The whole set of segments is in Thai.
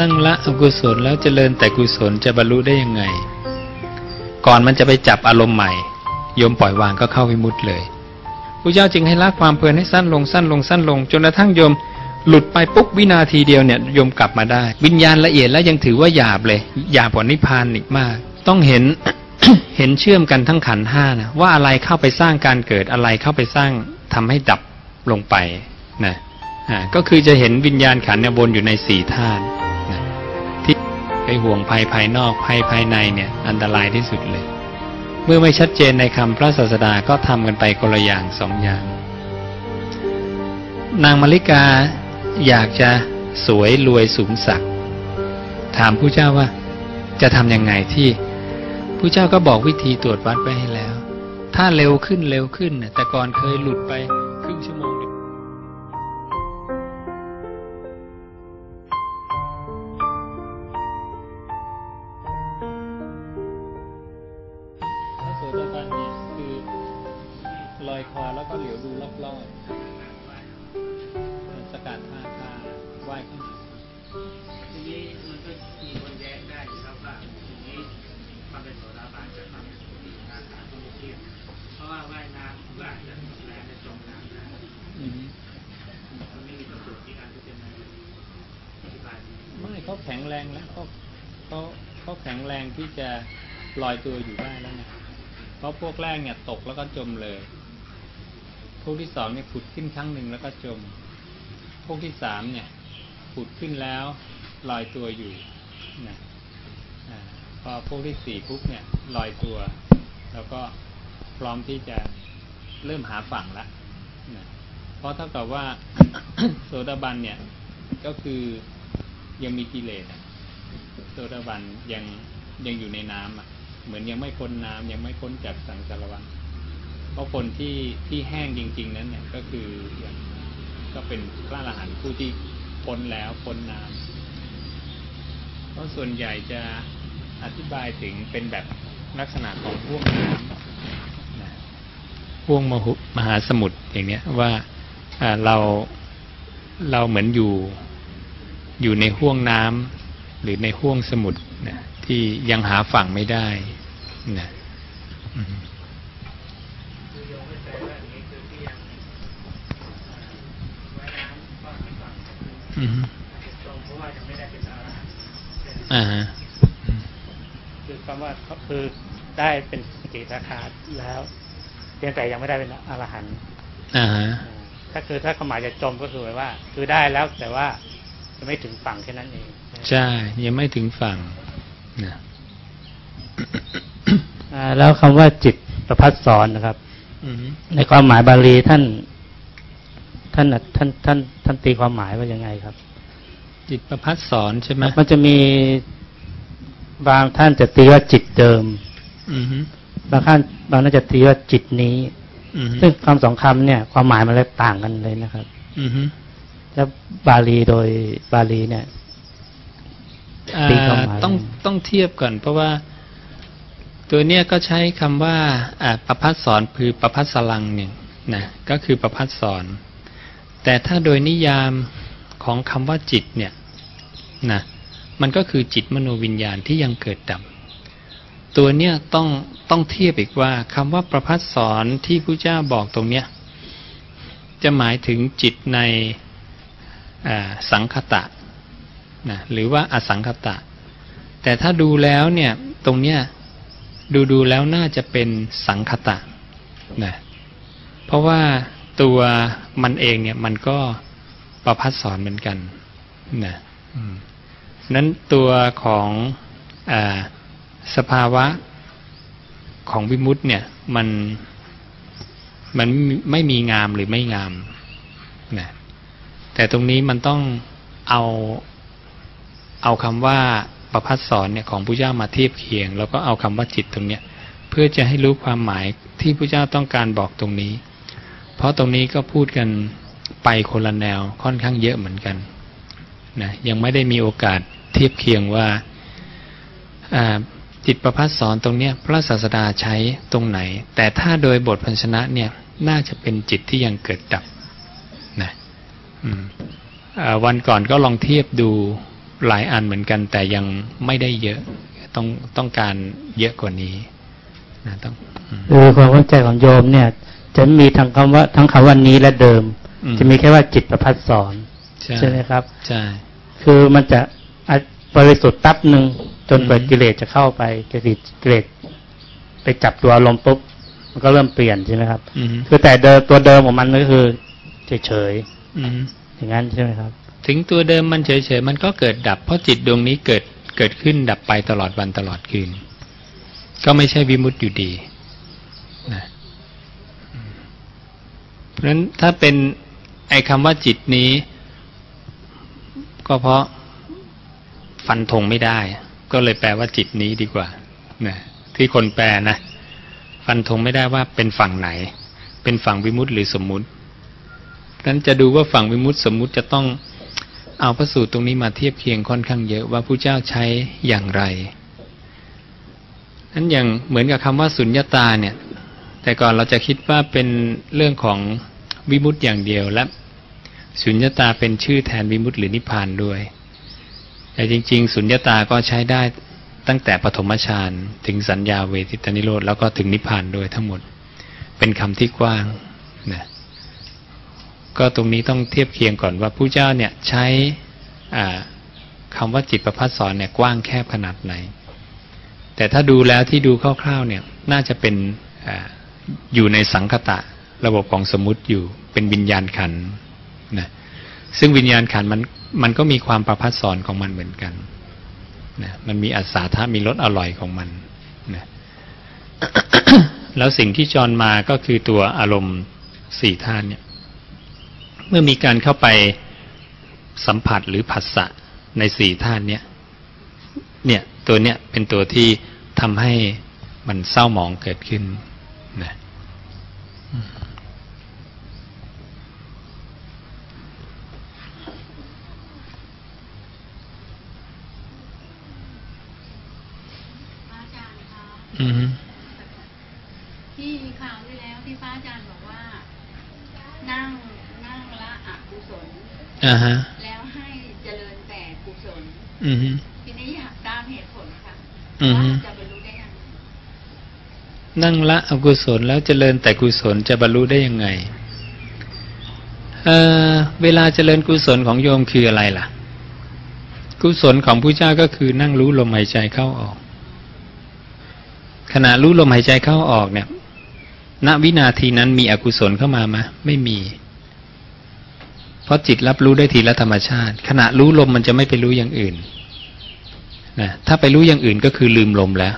นั่งละอกุศลแล้วเจริญแต่กุศลจะบรรลุได้ยังไง ก่อนมันจะไปจับอารมณ์ใหม่โยมปล่อยวางก็เข้าวิมุตเลยพระเจ้าจึงให้ละความเพลินให้สั้นลงสั้นลงสั้นลง จนกระทั่งโยมหลุดไปปุ๊บวินาทีเดียวเนี่ยโยมกลับมาได้ วิญญาณละเอียดแล้วยังถือว่าหยาบเลยหยาบกว่านิพพานอีกมาก ต้องเห็นเห็นเชื่อมกันทั้งขันห้านะว่าอะไรเข้าไปสร้างการเกิดอะไรเข้าไปสร้างทำให้ดับลงไปนะอ่าก็คือจะเห็นวิญญาณขันเนี่ยวนอยู่ในสี่ธาตุน ไปห่วงภัยภายนอกภัยภายในเนี่ยอันตรายที่สุดเลย เมื่อไม่ชัดเจนในคำพระศาสดาก็ทำกันไปคนละอย่างสองอย่าง นางมาริกาอยากจะสวยรวยสูงสักถามผู้เจ้าว่าจะทำยังไงที่ผู้เจ้าก็บอกวิธีตรวจวัดไปให้แล้ว ถ้าเร็วขึ้นเร็วขึ้นน่ะแต่ก่อนเคยหลุดไปครึ่งชั่วโมง แข็งแรงที่จะลอยตัวอยู่ได้แล้วไงเพราะพวกแรกเนี่ยตกแล้วก็จมเลย พวกที่สองเนี่ยผุดขึ้นครั้งหนึ่งแล้วก็จม พวกที่สามเนี่ยผุดขึ้นแล้วลอยตัวอยู่นะพอพวกที่สี่ปุ๊บเนี่ยลอยตัว แล้วก็พร้อมที่จะเริ่มหาฝั่งละนะเพราะเท่ากับว่าโสดาบันเนี่ยก็คือยังมีกิเลสอะ โสดาบันยังยังอยู่ในน้ำอะ เหมือนยังไม่พ้นน้ำยังไม่พ้นจากสังสารวัฏเพราะคนที่ที่แห้งจริง ๆ นั้นเนี่ยก็คือก็เป็นพระอรหันต์ผู้ที่พ้นแล้วพ้นน้ำเพราะส่วนใหญ่จะอธิบายถึงเป็นแบบลักษณะของห่วงน้ำนะห่วงมหุมหาสมุทรอย่างเนี้ยว่าอ่าเราเราเหมือนอยู่อยู่ในห่วงน้ำ หรือในห่วงสมุทรนะที่ยังหาฝั่งไม่ได้นะอืมคือโยมเข้าใจว่าอย่างนี้คือที่ยังว่ายน้ำก็ไม่ฟังอืมจมเพราะว่ายังไม่ได้เป็นอรหันต์อ่าฮะคือคำว่าคือได้เป็นสกิทาคาแล้วเพียงแต่ยังไม่ได้เป็นอรหันต์อ่าฮะถ้าคือถ้าความหมายจะจมก็คือหมายว่า คือได้แล้วแต่ว่าจะไม่ถึงฝั่งแค่นั้นเอง ใช่ ยังไม่ถึงฝั่งนะอ่าแล้วคำว่าจิตประพัดสอนนะครับอืมในความหมายบาลีท่าน ท่านท่านท่านท่านตีความหมายว่ายังไงครับ จิตประพัดสอนใช่ไหมมันจะมีบางท่านจะตีว่าจิตเดิมอืมบางท่านบางท่านจะตีว่าจิตนี้อืมซึ่งคำสองคำเนี่ย ความหมายมันเลยต่างกันเลยนะครับอืมแล้วบาลีโดยบาลีเนี่ยอ่า ตีความหมายต้องต้องเทียบก่อน เพราะว่าตัวเนี้ยก็ใช้คำว่าอ่าประพัดสอนคือประพัดสลังเนี่ยนะก็คือประพัดสอนแต่ถ้าโดยนิยามของคำว่าจิตเนี่ยนะมันก็คือจิตมโนวิญญาณที่ยังเกิดดับตัวเนี้ยต้องต้องเทียบอีกว่าคำว่าประพัดสอนที่พระเจ้าบอกตรงเนี้ยจะหมายถึงจิตในสังคตะ นะหรือว่าอสังคตะ แต่ถ้าดูแล้วเนี่ยตรงเนี้ยดูดูแล้วน่าจะเป็นสังคตะนะเพราะว่าตัวมันเองเนี่ยมันก็ประพัดสอนเหมือนกันนะนั้นตัวของอสภาวะของวิมุตต์เนี่ยมันมันไม่มีงามหรือไม่งามนะแต่ตรงนี้มันต้องเอา เอาคำว่าประพัดสอนเนี่ยของพระเจ้ามาเทียบเคียง แล้วก็เอาคำว่าจิตตรงเนี้ยเพื่อจะให้รู้ความหมายที่พระเจ้าต้องการบอกตรงนี้ เพราะตรงนี้ก็พูดกันไปคนละแนวค่อนข้างเยอะเหมือนกันนะยังไม่ได้มีโอกาสเทียบเคียงว่าจิตประพัดสอนตรงเนี้ยพระศาสดาใช้ตรงไหน แต่ถ้าโดยบทพันชนะเนี่ยน่าจะเป็นจิตที่ยังเกิดดับนะวันก่อนก็ลองเทียบดู หลายอันเหมือนกัน แต่ยังไม่ได้เยอะ ต้องต้องการเยอะกว่านี้นะต้องอืมคือความเข้าใจของโยมเนี่ย จะมีทั้งคำว่าทั้งคำว่านี้และเดิมอืมจะมีแค่ว่าจิตประพัดสอนใช่ใช่ไหมครับใช่คือมันจะอะบริสุทธิ์ตับหนึ่งจนกว่าอืมกิเลสจะเข้าไปกิเลสกิเลสไปจับตัวอารมณ์ปุ๊บมันก็เริ่มเปลี่ยนใช่ไหมครับอืมคือแต่เดิมตัวเดิมของมันก็คือเฉยอืมๆอย่างนั้นใช่ไหมครับ ถึงตัวเดิมมันเฉยๆมันก็เกิดดับ เพราะจิตดวงนี้เกิดเกิดขึ้นดับไปตลอดวันตลอดคืน ก็ไม่ใช่วิมุตติอยู่ดีนะเพราะฉะนั้นถ้าเป็นไอ้คำว่าจิตนี้ ก็เพราะฟันธงไม่ได้ ก็เลยแปลว่าจิตนี้ดีกว่านะที่คนแปลนะ ฟันธงไม่ได้ว่าเป็นฝั่งไหน เป็นฝั่งวิมุตติหรือสมมุตินั้นจะดูว่าฝั่งวิมุตติสมมุติจะต้อง เอาพระสูตรตรงนี้มาเทียบเคียงค่อนข้างเยอะว่าผู้เจ้าใช้อย่างไรนั้นอย่างเหมือนกับคำว่าสุญญตาเนี่ย แต่ก่อนเราจะคิดว่าเป็นเรื่องของวิมุตติอย่างเดียวและสุญญตาเป็นชื่อแทนวิมุตติหรือนิพพานด้วย แต่จริง ๆ สุญญตาก็ใช้ได้ตั้งแต่ปฐมฌานถึงสัญญาเวทิตานิโรธแล้วก็ถึงนิพพานด้วยทั้งหมด เป็นคำที่กว้างนะ ก็ตรงนี้ต้องเทียบเคียงก่อนว่าผู้เจ้าเนี่ยใช้คำว่าจิตประพัฒสอนเนี่ยกว้างแคบขนาดไหน แต่ถ้าดูแล้วที่ดูคร่าวๆเนี่ยน่าจะเป็นออยู่ในสังคตะระบบของสมมุติอยู่เป็นวิญญาณขันนะซึ่งวิญญาณขันมันมันก็มีความประพัฒสอนของมันเหมือนกันนะมันมีอัศาธามีรสอร่อยของมันนะแล้วสิ่งที่จรมาก็คือตัวอารมณ์สี่ธาตุเนี่ย เมื่อมีการเข้าไปสัมผัสหรือผัสสะในสี่ธาตุเนี้ยเนี่ยตัวเนี้ยเป็นตัวที่ทำให้มันเศร้าหมองเกิดขึ้นนะอืม พระอาจารย์คะ อืม ที่ข่าวที่แล้วที่พระอาจารย์บอกว่า นั่งนั่งละอกุศล อ่าฮะ แล้วให้เจริญแต่กุศลอืมทีนี้อยากทราบเหตุผลค่ะอือฮึว่าจะบรรลุได้ยังไงนั่งละอกุศลแล้วเจริญแต่กุศลจะบรรลุได้ยังไงเอ่อเวลาเจริญกุศลของโยมคืออะไรล่ะ กุศลของผู้เจ้าก็คือนั่งรู้ลมหายใจเข้าออก ขณะรู้ลมหายใจเข้าออกเนี่ย ณวินาทีนั้นมีอกุศลเข้ามาไหมไม่มี เพราะจิตรับรู้ได้ทีละธรรมชาติ ขณะรู้ลมมันจะไม่ไปรู้อย่างอื่นนะถ้าไปรู้อย่างอื่นก็คือลืมลมแล้ว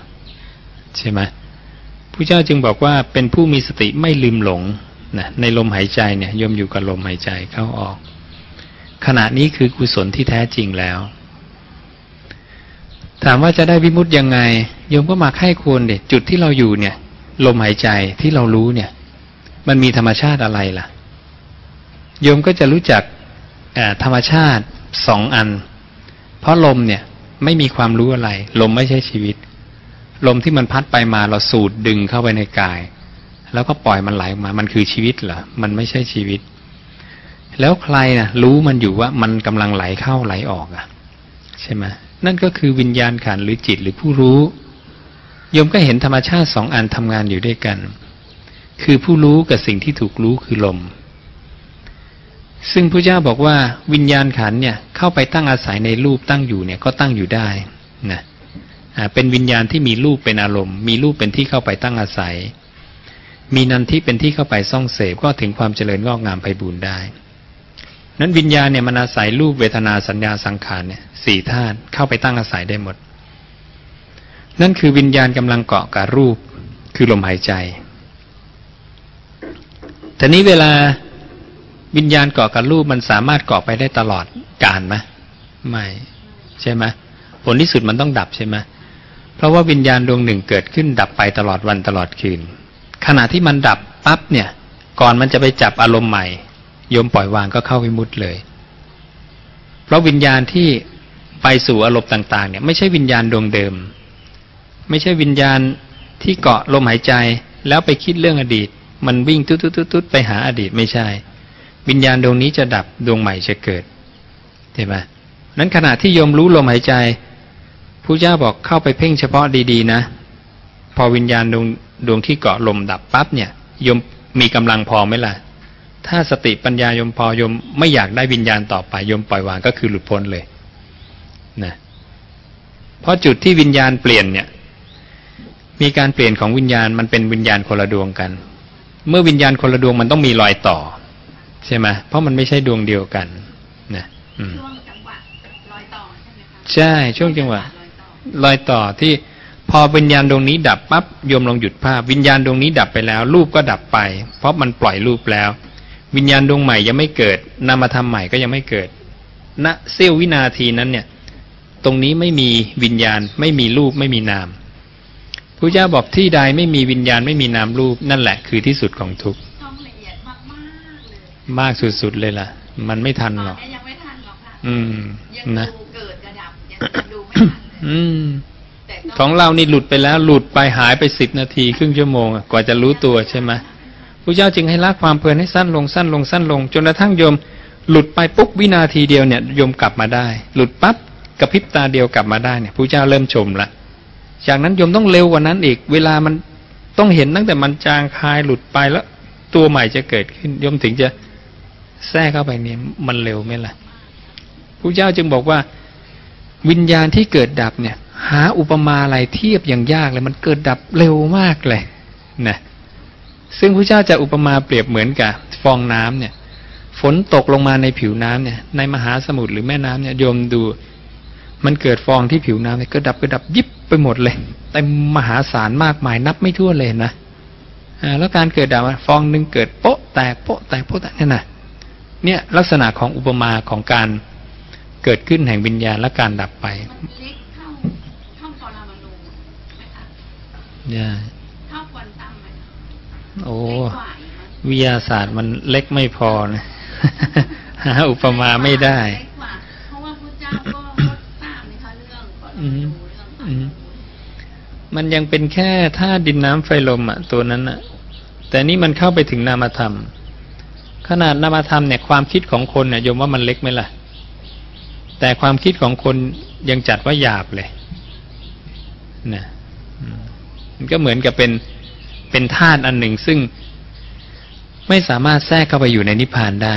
ใช่ไหมผู้เจ้าจึงบอกว่าเป็นผู้มีสติไม่ลืมหลงนะในลมหายใจเนี่ยยมอยู่กับลมหายใจเข้าออก ขณะนี้คือกุศลที่แท้จริงแล้ว ถามว่าจะได้วิมุตติยังไงโยมก็มาไข้ควรเด็จุดที่เราอยู่เนี่ย ลมหายใจที่เรารู้เนี่ย มันมีธรรมชาติอะไรล่ะ โยมก็จะรู้จักธรรมชาติสองอัน เพราะลมเนี่ยไม่มีความรู้อะไร ลมไม่ใช่ชีวิต ลมที่มันพัดไปมาเราสูดดึงเข้าไปในกาย แล้วก็ปล่อยมันไหลออกมา มันคือชีวิตเหรอ มันไม่ใช่ชีวิต แล้วใครนะรู้มันอยู่ว่ามันกำลังไหลเข้าไหลออกอะใช่ไหมนั่นก็คือวิญญาณขันหรือจิตหรือผู้รู้โยมก็เห็นธรรมชาติสองอันทำงานอยู่ด้วยกัน คือผู้รู้กับสิ่งที่ถูกรู้คือลม ซึ่งพระเจ้าบอกว่าวิญญาณขันเนี่ยเข้าไปตั้งอาศัยในรูปตั้งอยู่เนี่ยก็ตั้งอยู่ได้นะอ่าเป็นวิญญาณที่มีรูปเป็นอารมณ์ มีรูปเป็นที่เข้าไปตั้งอาศัย มีนันทิเป็นที่เข้าไปซ่องเสพก็ถึงความเจริญงอกงามไปบูรได้ นั้นวิญญาณเนี่ยมันอาศัยรูปเวทนาสัญญาสังขารเนี่ยสี่ธาตุเข้าไปตั้งอาศัยได้หมด นั่นคือวิญญาณกำลังเกาะกับรูปคือลมหายใจทีนี้เวลา วิญญาณเกาะกับรูปมันสามารถเกาะไปได้ตลอดกาลไหมไม่ใช่ไหมผลที่สุดมันต้องดับใช่ไหมเพราะว่าวิญญาณดวงหนึ่งเกิดขึ้นดับไปตลอดวันตลอดคืน ขณะที่มันดับปั๊บเนี่ย ก่อนมันจะไปจับอารมณ์ใหม่โยมปล่อยวางก็เข้าวิมุตต์เลย เพราะวิญญาณที่ไปสู่อารมณ์ต่าง ๆ เนี่ย ไม่ใช่วิญญาณดวงเดิม ไม่ใช่วิญญาณที่เกาะลมหายใจแล้วไปคิดเรื่องอดีต มันวิ่งตุ๊ดตุ๊ดตุ๊ดไปหาอดีตไม่ใช่ วิญญาณดวงนี้จะดับดวงใหม่จะเกิดใช่ไหมนั้นขณะที่โยมรู้ลมหายใจผู้เจ้าบอกเข้าไปเพ่งเฉพาะดีๆนะ พอวิญญาณดวงดวงที่เกาะลมดับปั๊บเนี่ยโยมมีกำลังพอไหมล่ะ ถ้าสติปัญญายมพอโยมไม่อยากได้วิญญาณต่อไปโยมปล่อยวางก็คือหลุดพ้นเลยนะเพราะจุดที่วิญญาณเปลี่ยนเนี่ย มีการเปลี่ยนของวิญญาณมันเป็นวิญญาณคนละดวงกัน เมื่อวิญญาณคนละดวงมันต้องมีรอยต่อ ใช่ไหมเพราะมันไม่ใช่ดวงเดียวกันนะอืมช่วงจังหวะรอยต่อใช่ไหมคะใช่ช่วงจังหวะรอยต่อรอยต่อที่พอวิญญาณดวงนี้ดับปั๊บโยมลองหยุดภาพ วิญญาณดวงนี้ดับไปแล้ว รูปก็ดับไป เพราะมันปล่อยรูปแล้ว วิญญาณดวงใหม่ยังไม่เกิดนามธรรมใหม่ก็ยังไม่เกิดณเสี้ยววินาทีนั้นเนี่ย ตรงนี้ไม่มีวิญญาณ ไม่มีรูปไม่มีนามพระเจ้าบอกที่ใดไม่มีวิญญาณไม่มีนามรูปนั่นแหละคือที่สุดของทุกข์ มากสุดๆเลยล่ะ มันไม่ทันตอนหรอกนี้ยังไม่ทันหรอกค่ะอืมยังนะดูเกิดกระดับยังดูไม่ทันเลยอืมแต่ของเรานี่หลุดไปแล้วหลุดไปหายไปสิบนาทีครึ่งชั่วโมงอะกว่าจะรู้ตัวใช่ไหมพระเจ้าจึงให้ละความเพลินให้สั้นลงสั้นลงสั้นลง จนกระทั่งโยม หลุดไปปุ๊บวินาทีเดียวเนี่ยโยมกลับมาได้ หลุดปั๊บกระพริบตาเดียวกลับมาได้เนี่ยพระเจ้าเริ่มชมละจากนั้นโยมต้องเร็วกว่านั้นอีก เวลามันต้องเห็นตั้งแต่มันจางคายหลุดไปแล้ว ตัวใหม่จะเกิดขึ้นโยมถึงจะ แทรกเข้าไปเนี่ยมันเร็วไหมล่ะพระเจ้าจึงบอกว่า วิญญาณที่เกิดดับเนี่ย หาอุปมาอะไรเทียบอย่างยากเลย มันเกิดดับเร็วมากเลยนะซึ่งพระเจ้าจะอุปมาเปรียบเหมือนกับฟองน้ำเนี่ย ฝนตกลงมาในผิวน้ำเนี่ย ในมหาสมุทรหรือแม่น้ำเนี่ยโยมดู มันเกิดฟองที่ผิวน้ำเนี่ยก็ดับก็ดับยิบไปหมดเลยแต่มหาศาลมากมายนับไม่ถ้วนเลยนะอ่าแล้วการเกิดดับฟองหนึ่งเกิดโป๊ะแตกโป๊ะแตกโป๊ะแตกเนี่ยนะ เนี่ยลักษณะของอุปมาของการเกิดขึ้นแห่งวิญญาณและการดับไปมันเล็กเท่าเท่าปรมาณูไหมคะใช่เท่าควอนตัมไหมคะโอ้เล็กกว่าอีกมั้ยวิทยาศาสตร์มันเล็กไม่พอนะหาอุปมาไม่ได้เล็กกว่าเพราะว่าพระเจ้าก็ก็ทราบนะคะเรื่องปรมาณูเรื่องปรมาณูมันยังเป็นแค่ธาตุดินน้ำไฟลมอะ ตัวนั้นอะ แต่นี่มันเข้าไปถึงนามธรรม ขนาดนามธรรมเนี่ยความคิดของคนเนี่ยโยมว่ามันเล็กไหมล่ะ แต่ความคิดของคนยังจัดว่าหยาบเลยนะมันก็เหมือนกับเป็นเป็นธาตุอันหนึ่งซึ่งไม่สามารถแทรกเข้าไปอยู่ในนิพพานได้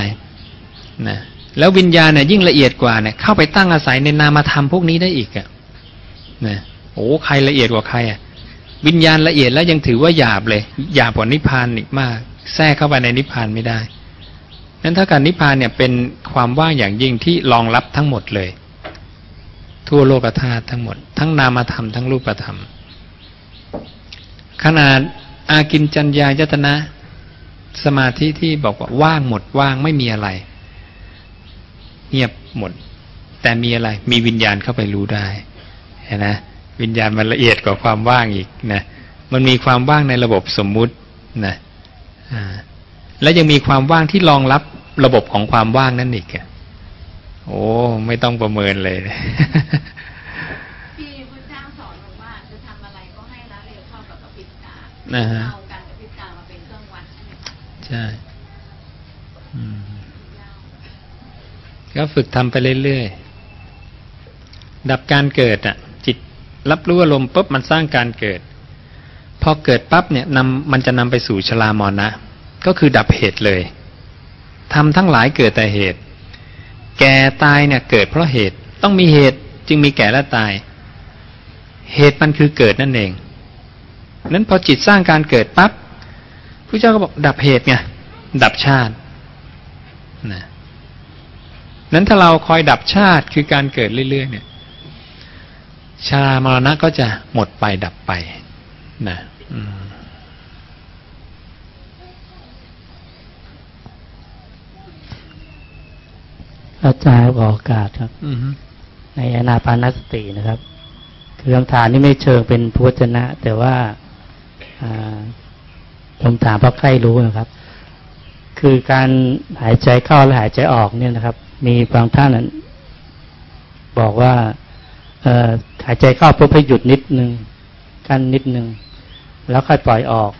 นะแล้ววิญญาณเนี่ยยิ่งละเอียดกว่าเนี่ยเข้าไปตั้งอาศัยในนามธรรมพวกนี้ได้อีกอะนะโอ้ใครละเอียดกว่าใครอะ วิญญาณละเอียดแล้วยังถือว่าหยาบเลยหยาบกว่านิพพานอีกมาก แทรกเข้าไปในนิพพานไม่ได้ นั้นถ้าการนิพพานเนี่ยเป็นความว่างอย่างยิ่งที่รองรับทั้งหมดเลย ทั่วโลกธาตุทั้งหมด ทั้งนามธรรมทั้งรูปธรรม ขนาดอากินจัญญายตนะ สมาธิที่บอกว่าว่างหมดว่างไม่มีอะไร เงียบหมด แต่มีอะไร มีวิญญาณเข้าไปรู้ได้เห็นนะวิญญาณมันละเอียดกว่าความว่างอีกนะมันมีความว่างในระบบสมมุตินะอ่า และยังมีความว่างที่รองรับระบบของความว่างนั่นอีกอะโอ้ไม่ต้องประเมินเลยที่พระเจ้าสอนบอกว่าจะทำอะไรก็ให้ละเร็วเท่ากับกระพริบตานะฮะเอาการกระพริบตามาเป็นเครื่องวัดใช่ไหมคะใช่อืมก็ฝึกทำไปเรื่อยๆดับการเกิดอะ จิตรับรู้อารมณ์ปุ๊บมันสร้างการเกิด พอเกิดปั๊บเนี่ยนำมันจะนำไปสู่ชรามรณะ ก็คือดับเหตุเลยทำทั้งหลายเกิดแต่เหตุ แก่ตายเนี่ยเกิดเพราะเหตุต้องมีเหตุจึงมีแก่และตาย เหตุมันคือเกิดนั่นเอง นั้นพอจิตสร้างการเกิดปั๊บพระเจ้าก็บอกดับเหตุไงดับชาตินะนั้นถ้าเราคอยดับชาติคือการเกิดเรื่อยๆเนี่ย ชารามรณะก็จะหมดไปดับไปนะอืม อาจารย์บอกโอกาสครับอืมในอนาปานสตินะครับ คือคำถามนี่ไม่เชิงเป็นพุทธนะ แต่ว่าอ่าผมถามเพราะใกล้รู้นะครับ คือการหายใจเข้าและหายใจออกเนี่ยนะครับ มีบางท่านนั้นบอกว่าเอ่อหายใจเข้าปุ๊บให้หยุดนิดนึงกั้นนิดนึงแล้วค่อยปล่อยออก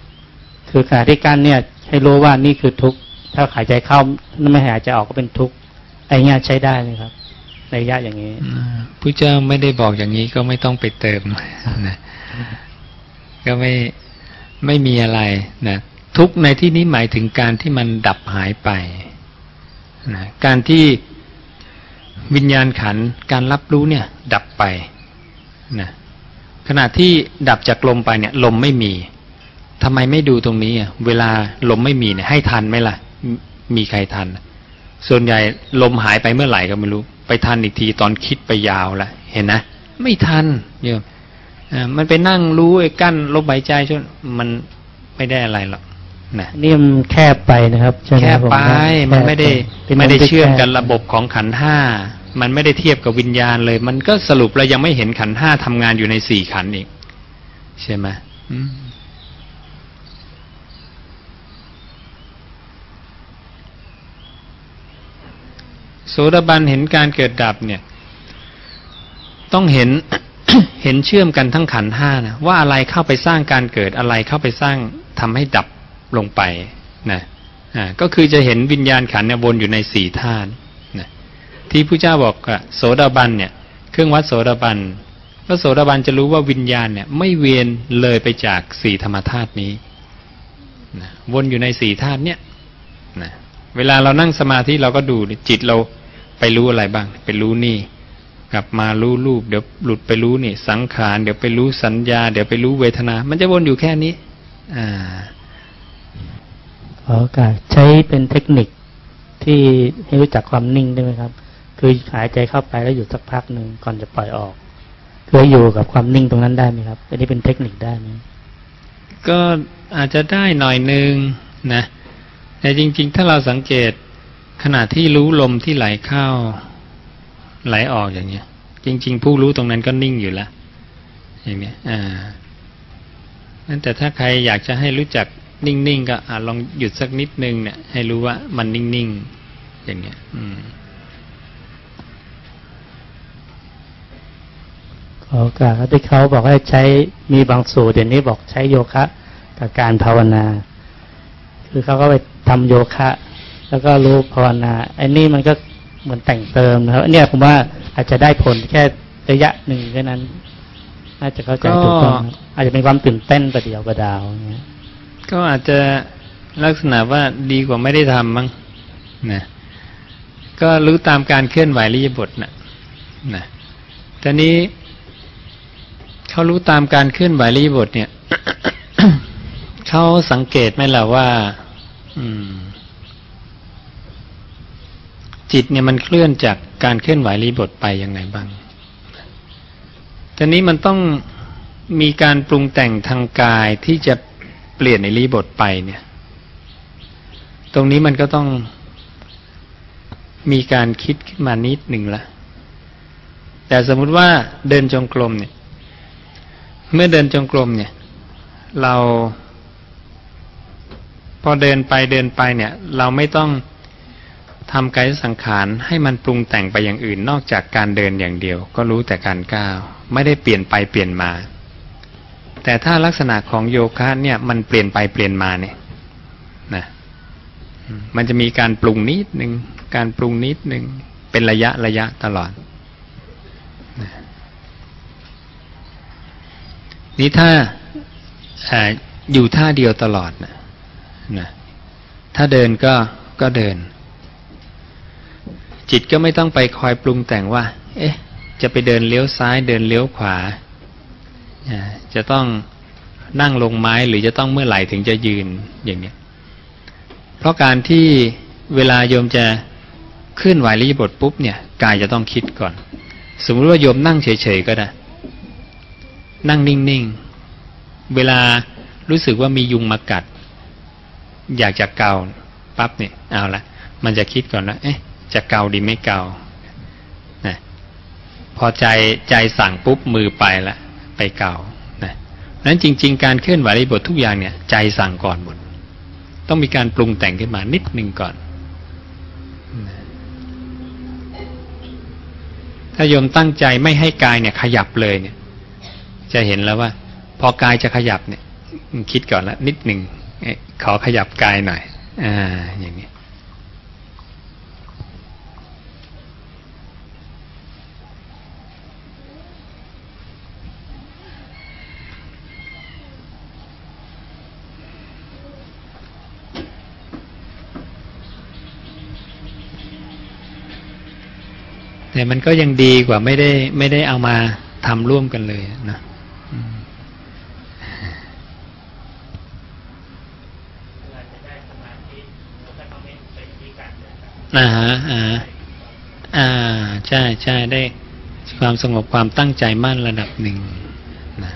คือขณะที่กั้นเนี่ย ให้รู้ว่านี่คือทุกข์ถ้าหายใจเข้าไม่หายใจออกก็เป็นทุกข์ ไอ้เงี้ยใช้ได้เลยครับ ในยะอย่างนี้อ่าพระเจ้าไม่ได้บอกอย่างนี้ก็ไม่ต้องไปเติมนะก็ไม่ไม่มีอะไรนะทุกข์ในที่นี้หมายถึงการที่มันดับหายไปนะการที่วิญญาณขันธ์การรับรู้เนี่ย ดับไปนะขณะที่ดับจากลมไปเนี่ย ลมไม่มีทำไมไม่ดูตรงนี้อะเวลาลมไม่มีเนี่ยให้ทันไหมล่ะมมีใครทัน ส่วนใหญ่ลมหายไปเมื่อไหร่ก็ไม่รู้ ไปทันอีกทีตอนคิดไปยาวแล้วเห็นนะไม่ทันโยมอ่ามันไปนั่งรู้ไอ้กั้นลมหายใจช่วมันไม่ได้อะไรหรอกนะนี่มันแคบไปนะครับใช่ไหมแค่ผมไปมันไม่ได้เป็นไม่ได้ที่เชื่อมแคกันระบบของขันธ์ห้ามันไม่ได้เทียบกับวิญญาณเลย มันก็สรุปเรายังไม่เห็นขันธ์ห้าทำงานอยู่ในสี่ขันธ์อีก ใช่ไหมอืม โสดาบันเห็นการเกิดดับเนี่ย ต้องเห็นเห็นเชื่อมกันทั้งขันห้านะว่าอะไรเข้าไปสร้างการเกิดอะไรเข้าไปสร้างทำให้ดับลงไปนะอ่าก็คือจะเห็นวิญญาณขันเนี่ยวนอยู่ในสี่ธาตุนะที่พระเจ้าบอกอะโสดาบันเนี่ย เครื่องวัดโสดาบันก็โสดาบันจะรู้ว่าวิญญาณเนี่ย ไม่เวียนเลยไปจากสี่ธรรมธาตุนี้นะวนอยู่ในสี่ธาตุเนี่ยนะเวลาเรานั่งสมาธิเราก็ดูจิตเรา ไปรู้อะไรบ้าง ไปรู้นี่ กลับมารู้รูป เดี๋ยวหลุดไปรู้นี่ สังขาร เดี๋ยวไปรู้สัญญา เดี๋ยวไปรู้เวทนา มันจะวนอยู่แค่นี้ อ่าขอโอกาสใช้เป็นเทคนิคที่ให้รู้จักความนิ่งได้ไหมครับ คือหายใจเข้าไปแล้วอยู่สักพักหนึ่งก่อนจะปล่อยออกคืออยู่กับความนิ่งตรงนั้นได้ไหมครับอันนี้เป็นเทคนิคได้ไหมก็อาจจะได้หน่อยหนึ่งนะ แต่จริง ๆ ถ้าเราสังเกต ขณะที่รู้ลมที่ไหลเข้า ไหลออกอย่างเงี้ย จริง ๆ ผู้รู้ตรงนั้นก็นิ่งอยู่แล้วอย่างเงี้ยอ่านั่นแต่ถ้าใครอยากจะให้รู้จักนิ่ง ๆ ก็อาลองหยุดสักนิดนึงเนี่ย ให้รู้ว่ามันนิ่ง ๆ อย่างเงี้ย อืมขอโอกาสครับที่เขาบอกให้ใช้มีบางสูตรเดี๋ยวนี้บอกใช้โยคะ กับการภาวนา คือเขาก็ไปทำโยคะ แล้วก็รู้ภาวนาไอ้นี่มันก็เหมือนแต่งเติมนะครับเนี่ยผมว่าอาจจะได้ผลแค่ระยะหนึ่งแค่นั้นน่าจะเข้าใจถูกต้องครับอาจจะเป็นความตื่นเต้นประเดียวประดาวอย่างเงี้ยก็อาจจะลักษณะว่าดีกว่าไม่ได้ทำมั้งนะก็รู้ตามการเคลื่อนไหวริยาบทนะนะแต่นี้เขารู้ตามการเคลื่อนไหวริยาบทเนี่ยเขาสังเกตไหมล่ะว่า อืม จิตเนี่ยมันเคลื่อนจากการเคลื่อนไหวริยาบทไปยังไงบ้างทีนี้มันต้องมีการปรุงแต่งทางกายที่จะเปลี่ยนในรีบทไปเนี่ย ตรงนี้มันก็ต้องมีการคิดขึ้นมานิดหนึ่งละแต่สมมุติว่าเดินจงกรมเนี่ย เมื่อเดินจงกรมเนี่ย เรา พอเดินไปเดินไปเนี่ย เราไม่ต้อง ทำกายสังขารให้มันปรุงแต่งไปอย่างอื่นนอกจากการเดินอย่างเดียว ก็รู้แต่การก้าว ไม่ได้เปลี่ยนไปเปลี่ยนมา แต่ถ้าลักษณะของโยคะเนี่ยมันเปลี่ยนไปเปลี่ยนมาเนี่ยนะมันจะมีการปรุงนิดหนึ่งการปรุงนิดหนึ่งเป็นระยะระยะตลอดนะนี่ถ้าอออยู่ท่าเดียวตลอดนะนะถ้าเดินก็ก็เดิน จิตก็ไม่ต้องไปคอยปรุงแต่งว่า เอ๊ะ จะไปเดินเลี้ยวซ้ายเดินเลี้ยวขวาอ่จะต้องนั่งลงไม้หรือจะต้องเมื่อไหร่ถึงจะยืนอย่างเนี้ย เพราะการที่เวลาโยมจะเคลื่อนไหวริยบทปุ๊บเนี่ยกายจะต้องคิดก่อน สมมุติว่าโยมนั่งเฉยๆก็ได้ นั่งนิ่งๆ เวลารู้สึกว่ามียุงมากัด อยากจะเกาปั๊บเนี่ยเอาละมันจะคิดก่อนว่าเอ๊ะ จะเกาดีไม่เกานะพอใจใจสั่งปุ๊บมือไปละไปเกานะนั้นจริง ๆ การเคลื่อนไหวในบททุกอย่างเนี่ย ใจสั่งก่อนหมด ต้องมีการปรุงแต่งขึ้นมานิดหนึ่งก่อนนะถ้าโยมตั้งใจไม่ให้กายเนี่ย ขยับเลยเนี่ย จะเห็นแล้วว่า พอกายจะขยับเนี่ย คิดก่อนละนิดหนึ่งขอขยับกายหน่อย อ่า อย่างนี้ แต่มันก็ยังดีกว่าไม่ได้ไม่ได้เอามาทำร่วมกันเลยนะอ่าฮะอ่าอ่า ใช่ใช่ได้ความสงบความตั้งใจมั่นระดับหนึ่งนะ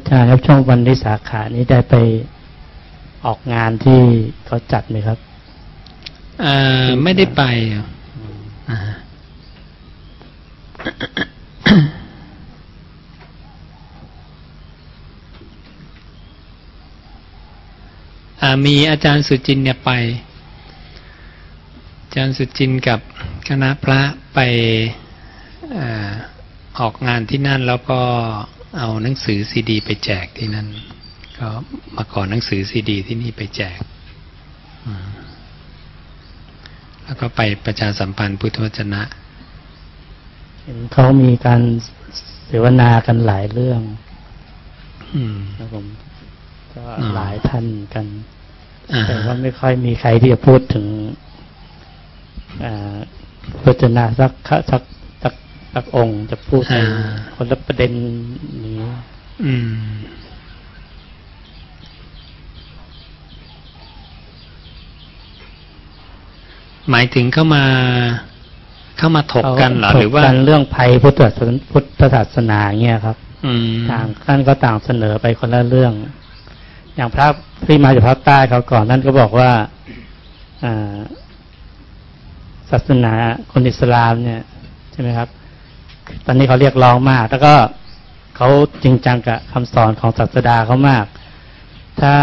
อาจารย์ครับช่วงวันวิสาขานี้ได้ไปออกงานที่เขาจัดไหมครับอ่าไม่ได้ไปอะอ่าฮะอ่ามีอาจารย์สุจินเนี่ยไป อาจารย์สุจินกับคณะพระไปอาออกงานที่นั่นแล้วก็ เอาหนังสือซีดี ไปแจกที่นั่นก็มาขอหนังสือซีดี ที่นี่ไปแจกอืมแล้วก็ไปประชาสัมพันธ์พุทธวจนะ เห็นเขามีการเสวนากันหลายเรื่องอืมนะผมก็อืมหลายท่านกันอ่าแต่ฮะว่าไม่ค่อยมีใครที่จะพูดถึงอ่าพจนาสักสัก สักสักองค์จะพูดในคนละประเด็นนี้อืมหมายถึงเข้ามาเข้ามาถกกันเหรอถหรือว่ากันเรื่องภัยพุทธศาสนพุทธศาสนาเงี้ยครับ อืมต่างท่านก็ต่างเสนอไปคนละเรื่อง อย่างพระที่มาจากภาคใต้เขาก่อนท่านก็บอกว่าอ่าศาสนาคนอิสลามเนี่ย ใช่ไหมครับ ตอนนี้เขาเรียกร้องมาก แล้วก็เขาจริงจังกับคำสอนของศาสดาเขามาก ถ้า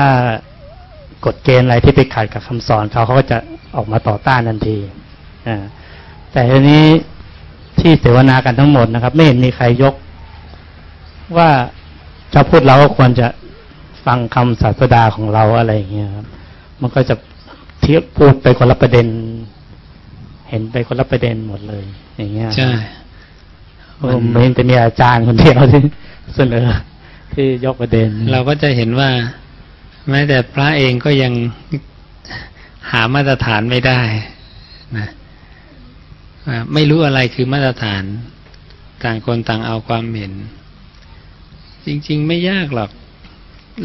กฎเกณฑ์อะไรที่ไปขัดกับคำสอนเขาเขาก็จะออกมาต่อต้านทันทีอแต่ทีนี้ที่เสวนากันทั้งหมดนะครับ ไม่เห็นมีใครยก ว่าชาวพุทธเราก็ควรจะฟังคำศาสดาของเราอะไรอย่างเงี้ยครับ มันก็จะเทียบพูดไปคนละประเด็น เห็นไปคนละประเด็นหมดเลย อย่างเงี้ยใช่ ผมไม่เห็นจะมีอาจารย์คนเดียวที่เสนอ ที่ยกประเด็น เราก็จะเห็นว่า แม้แต่พระเองก็ยังหามาตรฐานไม่ได้นะว่าไม่รู้อะไรคือมาตรฐานต่างคนต่างเอาความเห็น จริง ๆ ไม่ยากหรอก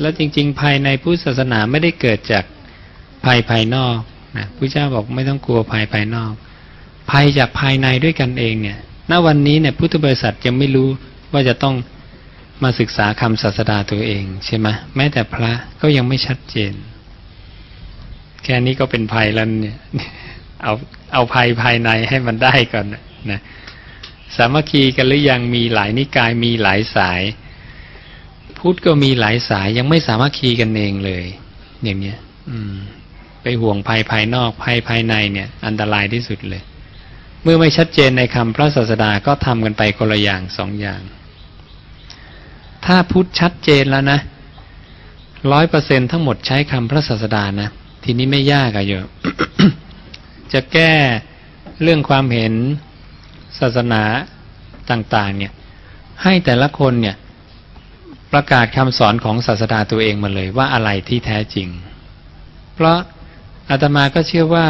แล้วจริง ๆ ภายในพุทธศาสนาไม่ได้เกิดจากภัยภายนอกนะพระเจ้าบอกไม่ต้องกลัวภัยภายนอก ภัยจากภายในด้วยกันเองเนี่ย ณวันนี้เนี่ยพุทธบริษัทยังไม่รู้ว่าจะต้องมาศึกษาคำศาสดาตัวเองใช่ไหมแม้แต่พระก็ยังไม่ชัดเจน แค่นี้ก็เป็นภัยแล้วเนี่ยเอาเอาภัยภายในให้มันได้ก่อนนะสามัคคีกันหรือยังมีหลายนิกายมีหลายสาย พุทธก็มีหลายสายยังไม่สามัคคีกันเองเลย อย่างเนี้ย อืม ไปห่วงภัยภายนอกภัยภายในเนี่ย อันตรายที่สุดเลย เมื่อไม่ชัดเจนในคำพระศาสดาก็ทำกันไปคนละอย่างสองอย่าง ถ้าพุทธชัดเจนแล้วนะร้อยเปอร์เซ็นทั้งหมดใช้คำพระศาสดานะ ทีนี้ไม่ยากอะโยมจะแก้เรื่องความเห็นศาสนาต่าง ๆ เนี่ย ให้แต่ละคนเนี่ยประกาศคำสอนของศาสดาตัวเองมาเลยว่าอะไรที่แท้จริง เพราะอาตมาก็เชื่อว่า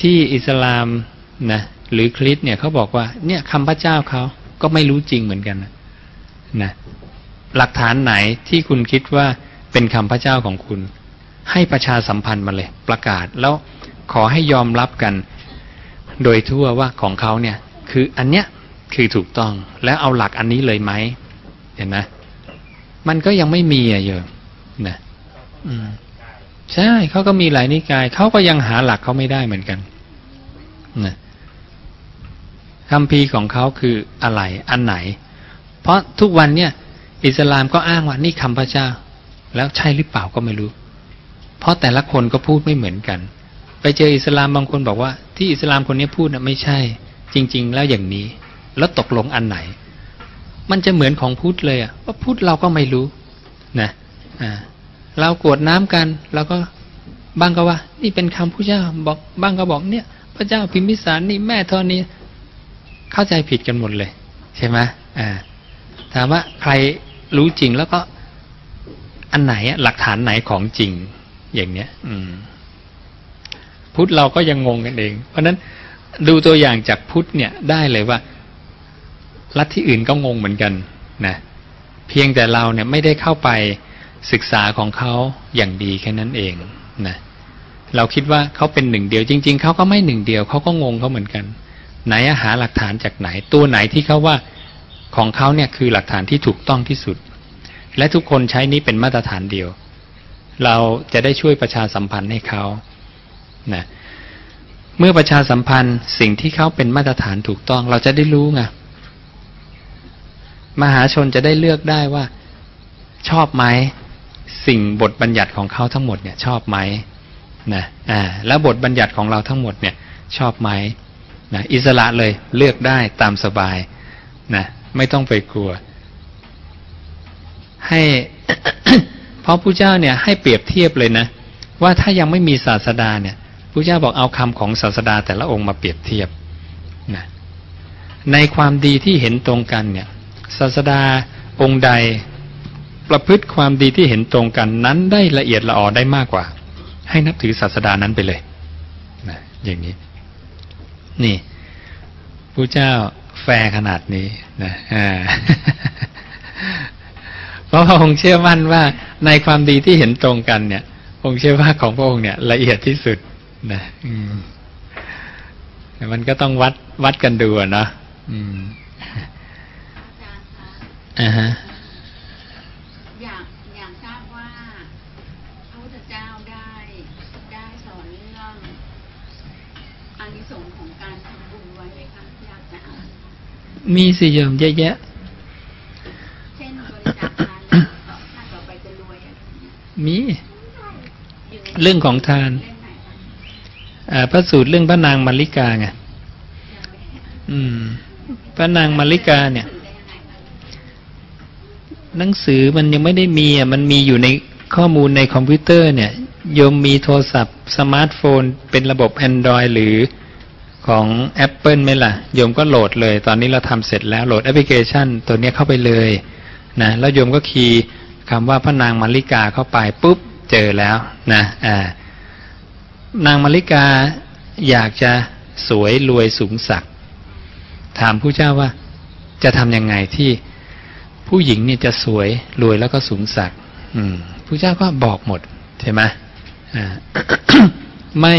ที่อิสลามนะ หรือคริสเนี่ยเขาบอกว่า เนี่ยคำพระเจ้าเขาก็ไม่รู้จริงเหมือนกันนะนะหลักฐานไหนที่คุณคิดว่าเป็นคำพระเจ้าของคุณ ให้ประชาสัมพันธ์มาเลย ประกาศแล้วขอให้ยอมรับกัน โดยทั่วว่าของเขาเนี่ย คืออันเนี้ยคือถูกต้องแล้วเอาหลักอันนี้เลยไหมเห็นไหมมันก็ยังไม่มีอะโยมนะอืมใช่เขาก็มีหลายนิกายเขาก็ยังหาหลักเขาไม่ได้เหมือนกันนะ คำพีของเขาคืออะไรอันไหน เพราะทุกวันเนี่ย อิสลามก็อ้างว่านี่คำพระเจ้า แล้วใช่หรือเปล่าก็ไม่รู้ เพราะแต่ละคนก็พูดไม่เหมือนกัน ไปเจออิสลามบางคนบอกว่า ที่อิสลามคนนี้พูดนะไม่ใช่ จริง ๆ แล้วอย่างนี้ แล้วตกลงอันไหน มันจะเหมือนของพุทธเลยอะว่าพุทธเราก็ไม่รู้นะอ่าเรากรวดน้ำกันเราก็บ้างก็ว่า นี่เป็นคำพระเจ้าบอกบ้างก็บอกเนี่ย พระเจ้าพิมพิสารนี่แม่เท่านี้ เข้าใจผิดกันหมดเลย ใช่ไหมอ่าถามว่าใครรู้จริงแล้วก็อันไหนอะหลักฐานไหนของจริง อย่างเนี้ย อืม พุทธเราก็ยังงงกันเอง เพราะฉะนั้นดูตัวอย่างจากพุทธเนี่ยได้เลยว่าลัทธิอื่นก็งงเหมือนกันนะเพียงแต่เราเนี่ยไม่ได้เข้าไปศึกษาของเขาอย่างดีแค่นั้นเองนะเราคิดว่าเขาเป็นหนึ่งเดียวจริง ๆเขาก็ไม่หนึ่งเดียวเขาก็งงเขาเหมือนกัน ไหนอะหาหลักฐานจากไหน ตัวไหนที่เขาว่าของเขาเนี่ยคือหลักฐานที่ถูกต้องที่สุด และทุกคนใช้นี้เป็นมาตรฐานเดียว เราจะได้ช่วยประชาสัมพันธ์ให้เขานะเมื่อประชาสัมพันธ์สิ่งที่เขาเป็นมาตรฐานถูกต้อง เราจะได้รู้ไงมหาชนจะได้เลือกได้ว่า ชอบไหมสิ่งบทบัญญัติของเขาทั้งหมดเนี่ย ชอบไหมนะอ่าแล้วบทบัญญัติของเราทั้งหมดเนี่ย ชอบไหม นะอิสระเลยเลือกได้ตามสบายนะไม่ต้องไปกลัว ให้เพราะผู้เจ้าเนี่ยให้เปรียบเทียบเลยนะ ว่าถ้ายังไม่มีศาสดาเนี่ยผู้เจ้าบอกเอาคำของศาสดาแต่ละองค์มาเปรียบเทียบนะในความดีที่เห็นตรงกันเนี่ย ศาสดาองค์ใดประพฤติความดีที่เห็นตรงกันนั้นได้ละเอียดละออได้มากกว่า ให้นับถือศาสดานั้นไปเลยนะอย่างนี้ นี่ผู้เจ้าแฟร์ขนาดนี้นะอ่าเพราะพระองค์เชื่อมั่นว่าในความดีที่เห็นตรงกันเนี่ยองค์เชื่อว่าของพระองค์เนี่ย ละเอียดที่สุดนะอืมแต่มันก็ต้องวัดวัดกันดูอะเนาะอืมอาจารย์คะอ่าฮะ อยากอยากทราบว่าพระพุทธเจ้าได้ได้สอนเรื่องอานิสงส์ของการทำบุญไว้ไหมคะอยากจะอ่าน มีสิโยมเยอะแยะเช่นบริจาคทานแล้วต่อท่านต่อไปจะรวยอะไรอย่างเงี้ยมีอยู่ในเรื่องของทานเล่มไหนคะอ่าพระสูตรเรื่องพระนางมาริกาไงยังไม่ได้อ่านอืมพระนางมาริกาเนี่ยสื่อได้ยังไงคะหนังสือมันยังไม่ได้มีอะมันมีอยู่ในข้อมูลในคอมพิวเตอร์เนี่ย โยมมีโทรศัพท์ สมาร์ทโฟน เป็นระบบ Android หรือ ของ Apple ไหมล่ะโยมก็โหลดเลย ตอนนี้เราทำเสร็จแล้วโหลดแอปพลิเคชัน ตัวนี้เข้าไปเลยนะแล้วโยมก็คีย์คำว่าพระนางมาริกาเข้าไปปุ๊บเจอแล้วนะอ่านางมาริกาอยากจะสวยรวยสูงสักถามผู้เจ้าว่าจะทำยังไงที่ผู้หญิงเนี่ยจะสวยรวยแล้วก็สูงสักอืมผู้เจ้าก็บอกหมดใช่ไหมอ่าไม่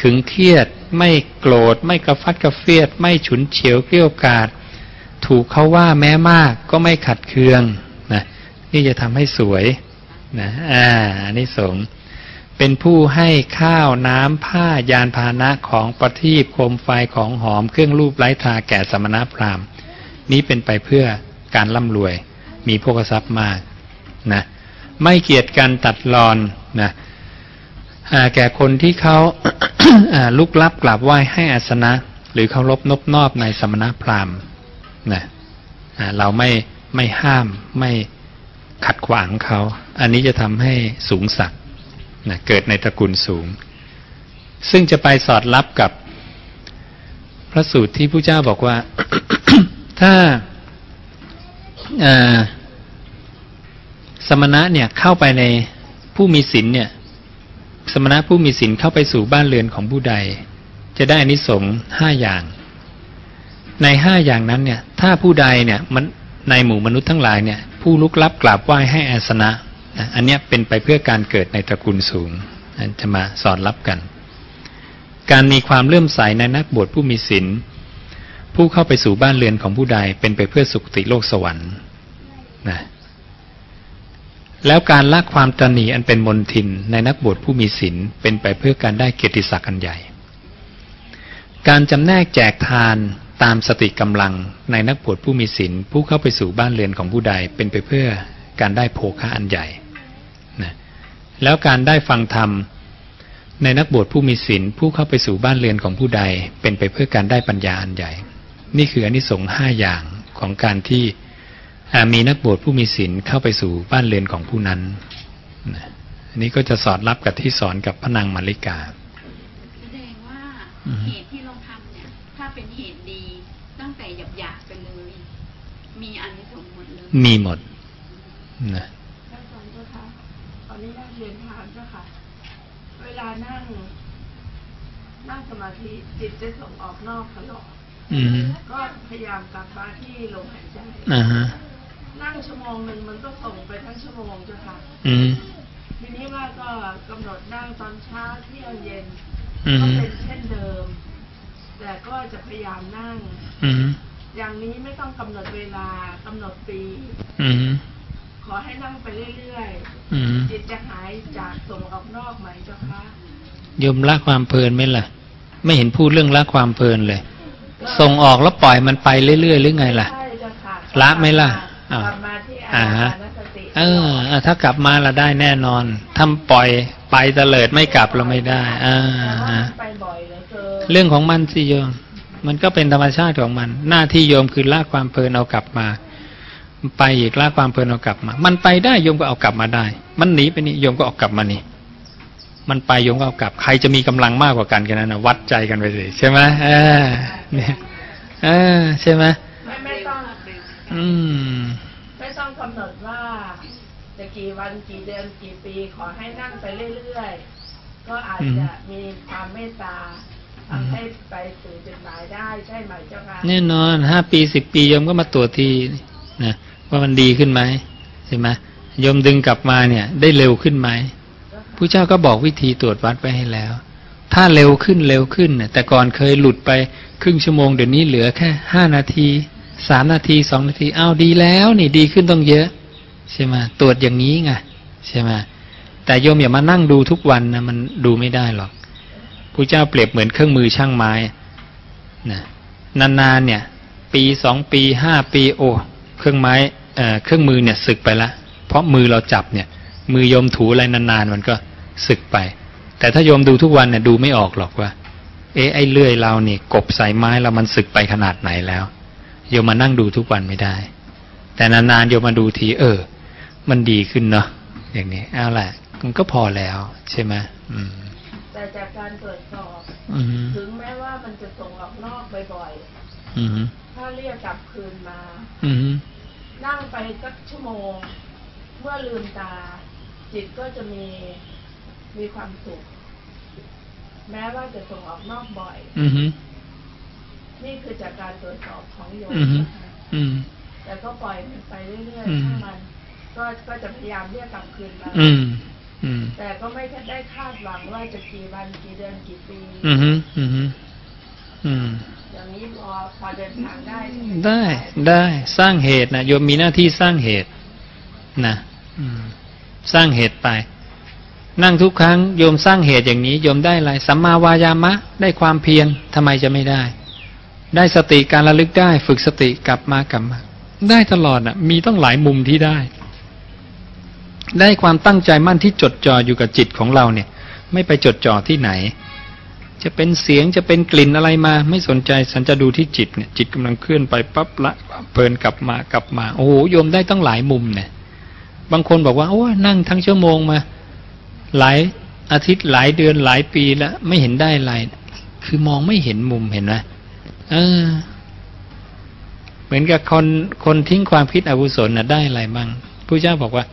ขึงเครียด ไม่โกรธ ไม่กระฟัดกระเฟียด ไม่ฉุนเฉียวเกลี้ยวกาดถูกเขาว่าแม้มากก็ไม่ขัดเคืองนะนี่จะทำให้สวยนะอ่าอันนี้สงเป็นผู้ให้ข้าวน้ำผ้ายานพาหนะของประทีปโคมไฟของหอมเครื่องรูปไร้ทาแก่สมณพราหมณ์ นี้เป็นไปเพื่อการร่ำรวย มีโภคทรัพย์มากนะไม่เกียจกันตัดรอนนะ แก่คนที่เขาลุกลับกราบไหว้ให้อาสนะ หรือเคารพนบนอบในสมณพราหมณ์นะเราไม่ไม่ห้ามไม่ขัดขวางเขา อันนี้จะทำให้สูงสักนะเกิดในตระกูลสูง ซึ่งจะไปสอดรับกับพระสูตรที่ผู้เจ้าบอกว่า ถ้าสมณะเนี่ยเข้าไปในผู้มีศีลเนี่ย สมณะผู้มีศีลเข้าไปสู่บ้านเรือนของผู้ใด จะได้อนิสงส์ห้าอย่าง ในห้าอย่างนั้นเนี่ย ถ้าผู้ใดเนี่ยมันในหมู่มนุษย์ทั้งหลายเนี่ย ผู้ลุกลับกราบไหว้ให้อาสนะนะอันนี้เป็นไปเพื่อการเกิดในตระกูลสูงจะมาสอนรับกัน การมีความเลื่อมใสในนักบวชผู้มีศีลผู้เข้าไปสู่บ้านเรือนของผู้ใดเป็นไปเพื่อสุคติโลกสวรรค์นะ แล้วการละความตนีอันเป็นมนทินในนักบวชผู้มีศีลเป็นไปเพื่อการได้เกียรติศักดิ์อันใหญ่ การจำแนกแจกทานตามสติกำลังในนักบวชผู้มีศีลผู้เข้าไปสู่บ้านเรือนของผู้ใดเป็นไปเพื่อการได้โภคะอันใหญ่นะแล้วการได้ฟังธรรมในนักบวชผู้มีศีลผู้เข้าไปสู่บ้านเรือนของผู้ใด เป็นไปเพื่อการได้ปัญญาอันใหญ่ นี่คืออนิสงส์ห้าอย่างของการที่ มีนักบวชผู้มีศีลเข้าไปสู่บ้านเรือนของผู้นั้นนะอันนี้ก็จะสอดรับกับที่สอนกับพระนางมาริกาแสดงว่าอือฮึเหตุที่เราทำเนี่ย ถ้าเป็นเหตุดีตั้งแต่หยาบหยาบๆไปเลย มีอานิสงส์หมดเลย มีหมดนะท่านอาจารย์เจ้าค่ะตอนนี้ได้เรียนถามเจ้าค่ะ เวลานั่งนั่งสมาธิจิตจะส่งออกนอกตลอดอืมก็พยายามกลับมาที่ลมหายใจอ่าฮะ นั่งชั่วโมงหนึ่งมันก็ส่งไปทั้งชั่วโมงเจ้าค่ะ อืมทีนี้ว่าก็กำหนดนั่งตอนเช้าเที่ยงเย็นอืมก็เป็นเช่นเดิม แต่ก็จะพยายามนั่ง อืมอย่างนี้ไม่ต้องกำหนดเวลากำหนดปีอืมขอให้นั่งไปเรื่อยอืมๆจิตจะหายจากส่งออกนอกไหมเจ้าคะโยมละความเพลินไหมล่ะ ไม่เห็นพูดเรื่องละความเพลินเลย ส่งออกแล้วปล่อยมันไปเรื่อยๆหรือไงล่ะใช่เจ้าค่ะละไหมล่ะ กอ้าวลับมาที่อ่าอาฮะหารสติเอออะถ้ากลับมาเราได้แน่นอนทำปล่อยไปเตลิดไม่กลับเราไม่ได้อ่าแต่ว่าฮะมันไปบ่อยเหลือเกินเรื่องของมันสิโยม มันก็เป็นธรรมชาติของมัน หน้าที่โยมคือละความเพลินเอากลับมา ไปอีกละความเพลินเอากลับมา มันไปได้โยมก็เอากลับมาได้ มันหนีไปนี่โยมก็เอากลับมานี่มันไปโยมก็เอากลับใครจะมีกำลังมากกว่ากันกันนั้นนะวัดใจกันไปสิใช่ไหมเออเนี่ยเออใช่ไหมไม่ไม่ต้อง อืมไม่ต้องกำหนดว่าจะกี่วันกี่เดือนกี่ปีขอให้นั่งไปเรื่อยๆ ก็อาจจะมีความเมตตาทำให้ไปสู่จุดหมายได้ใช่ไหมเจ้าค่ะแน่นอนห้าปีสิบปีโยมก็มาตรวจทีนะว่ามันดีขึ้นไหมใช่ไหมโยมดึงกลับมาเนี่ย ได้เร็วขึ้นไหมผู้เจ้าก็บอกวิธีตรวจวัดไว้ให้แล้ว ถ้าเร็วขึ้นเร็วขึ้นเนี่ยแต่ก่อนเคยหลุดไปครึ่งชั่วโมงเดี๋ยวนี้เหลือแค่ห้านาที สามนาทีสองนาทีอ้าวดีแล้วนี่ดีขึ้นต้องเยอะ ใช่ไหมตรวจอย่างนี้ไงใช่ไหมแต่โยมอย่ามานั่งดูทุกวันนะมันดูไม่ได้หรอกผู้เจ้าเปรียบเหมือนเครื่องมือช่างไม้นะนานๆเนี่ย ปีสองปีห้าปี โอ้เครื่องไม้เอ่อเครื่องมือเนี่ยสึกไปละ เพราะมือเราจับเนี่ย มือโยมถูอะไรนานๆมันก็สึกไป แต่ถ้าโยมดูทุกวันเนี่ยดูไม่ออกหรอกว่า เอ๊ะไอ้เลื่อยเราเนี่ยกบใส่ไม้เรามันสึกไปขนาดไหนแล้ว โยมมานั่งดูทุกวันไม่ได้ แต่นานๆโยมมาดูที เออ มันดีขึ้นเนาะอย่างนี้เอาแหละมันก็พอแล้ว ใช่ไหมอืมแต่จากการตรวจสอบอืมถึงแม้ว่ามันจะส่งออกนอกบ่อยอืมๆถ้าเรียกกลับคืนมาอืมนั่งไปสักชั่วโมง เมื่อลืมตา จิตก็จะมีมีความสุข แม้ว่าจะส่งออกนอกบ่อย อืม นี่คือจากการตรวจสอบของโยมอืมนะคะอืมแต่ก็ปล่อยมันไปเรื่อยอืมๆถ้ามัน ก็ก็จะพยายามเรียกกลับคืนมาอืมอืมแต่ก็ไม่ได้คาดหวังว่าจะกี่วันกี่เดือนกี่ปีอืมอืมอืมอย่างนี้พอพอเดินทางได้ใช่ไหมได้ได้สร้างเหตุนะโยมมีหน้าที่สร้างเหตุนะอืมสร้างเหตุไป นั่งทุกครั้งโยมสร้างเหตุอย่างนี้โยมได้อะไรสัมมาวายามะ ได้ความเพียรทำไมจะไม่ได้ ได้สติการระลึกได้ ฝึกสติกลับมากลับมา ได้ตลอดอะ มีต้องหลายมุมที่ได้ ได้ความตั้งใจมั่นที่จดจ่ออยู่กับจิตของเราเนี่ย ไม่ไปจดจ่อที่ไหน จะเป็นเสียงจะเป็นกลิ่นอะไรมา ไม่สนใจฉันจะดูที่จิตเนี่ย จิตกำลังเคลื่อนไปปั๊บละเพลินกลับมากลับมาโอ้โหโยมได้ต้องหลายมุมเนี่ย บางคนบอกว่าโอ้นั่งทั้งชั่วโมงมา หลายอาทิตย์หลายเดือนหลายปีแล้วไม่เห็นได้อะไร คือมองไม่เห็นมุมเห็นไหม เออ เหมือนกับคนคนทิ้งความคิดอกุศลนะได้อะไรบ้างผู้เจ้าบอกว่า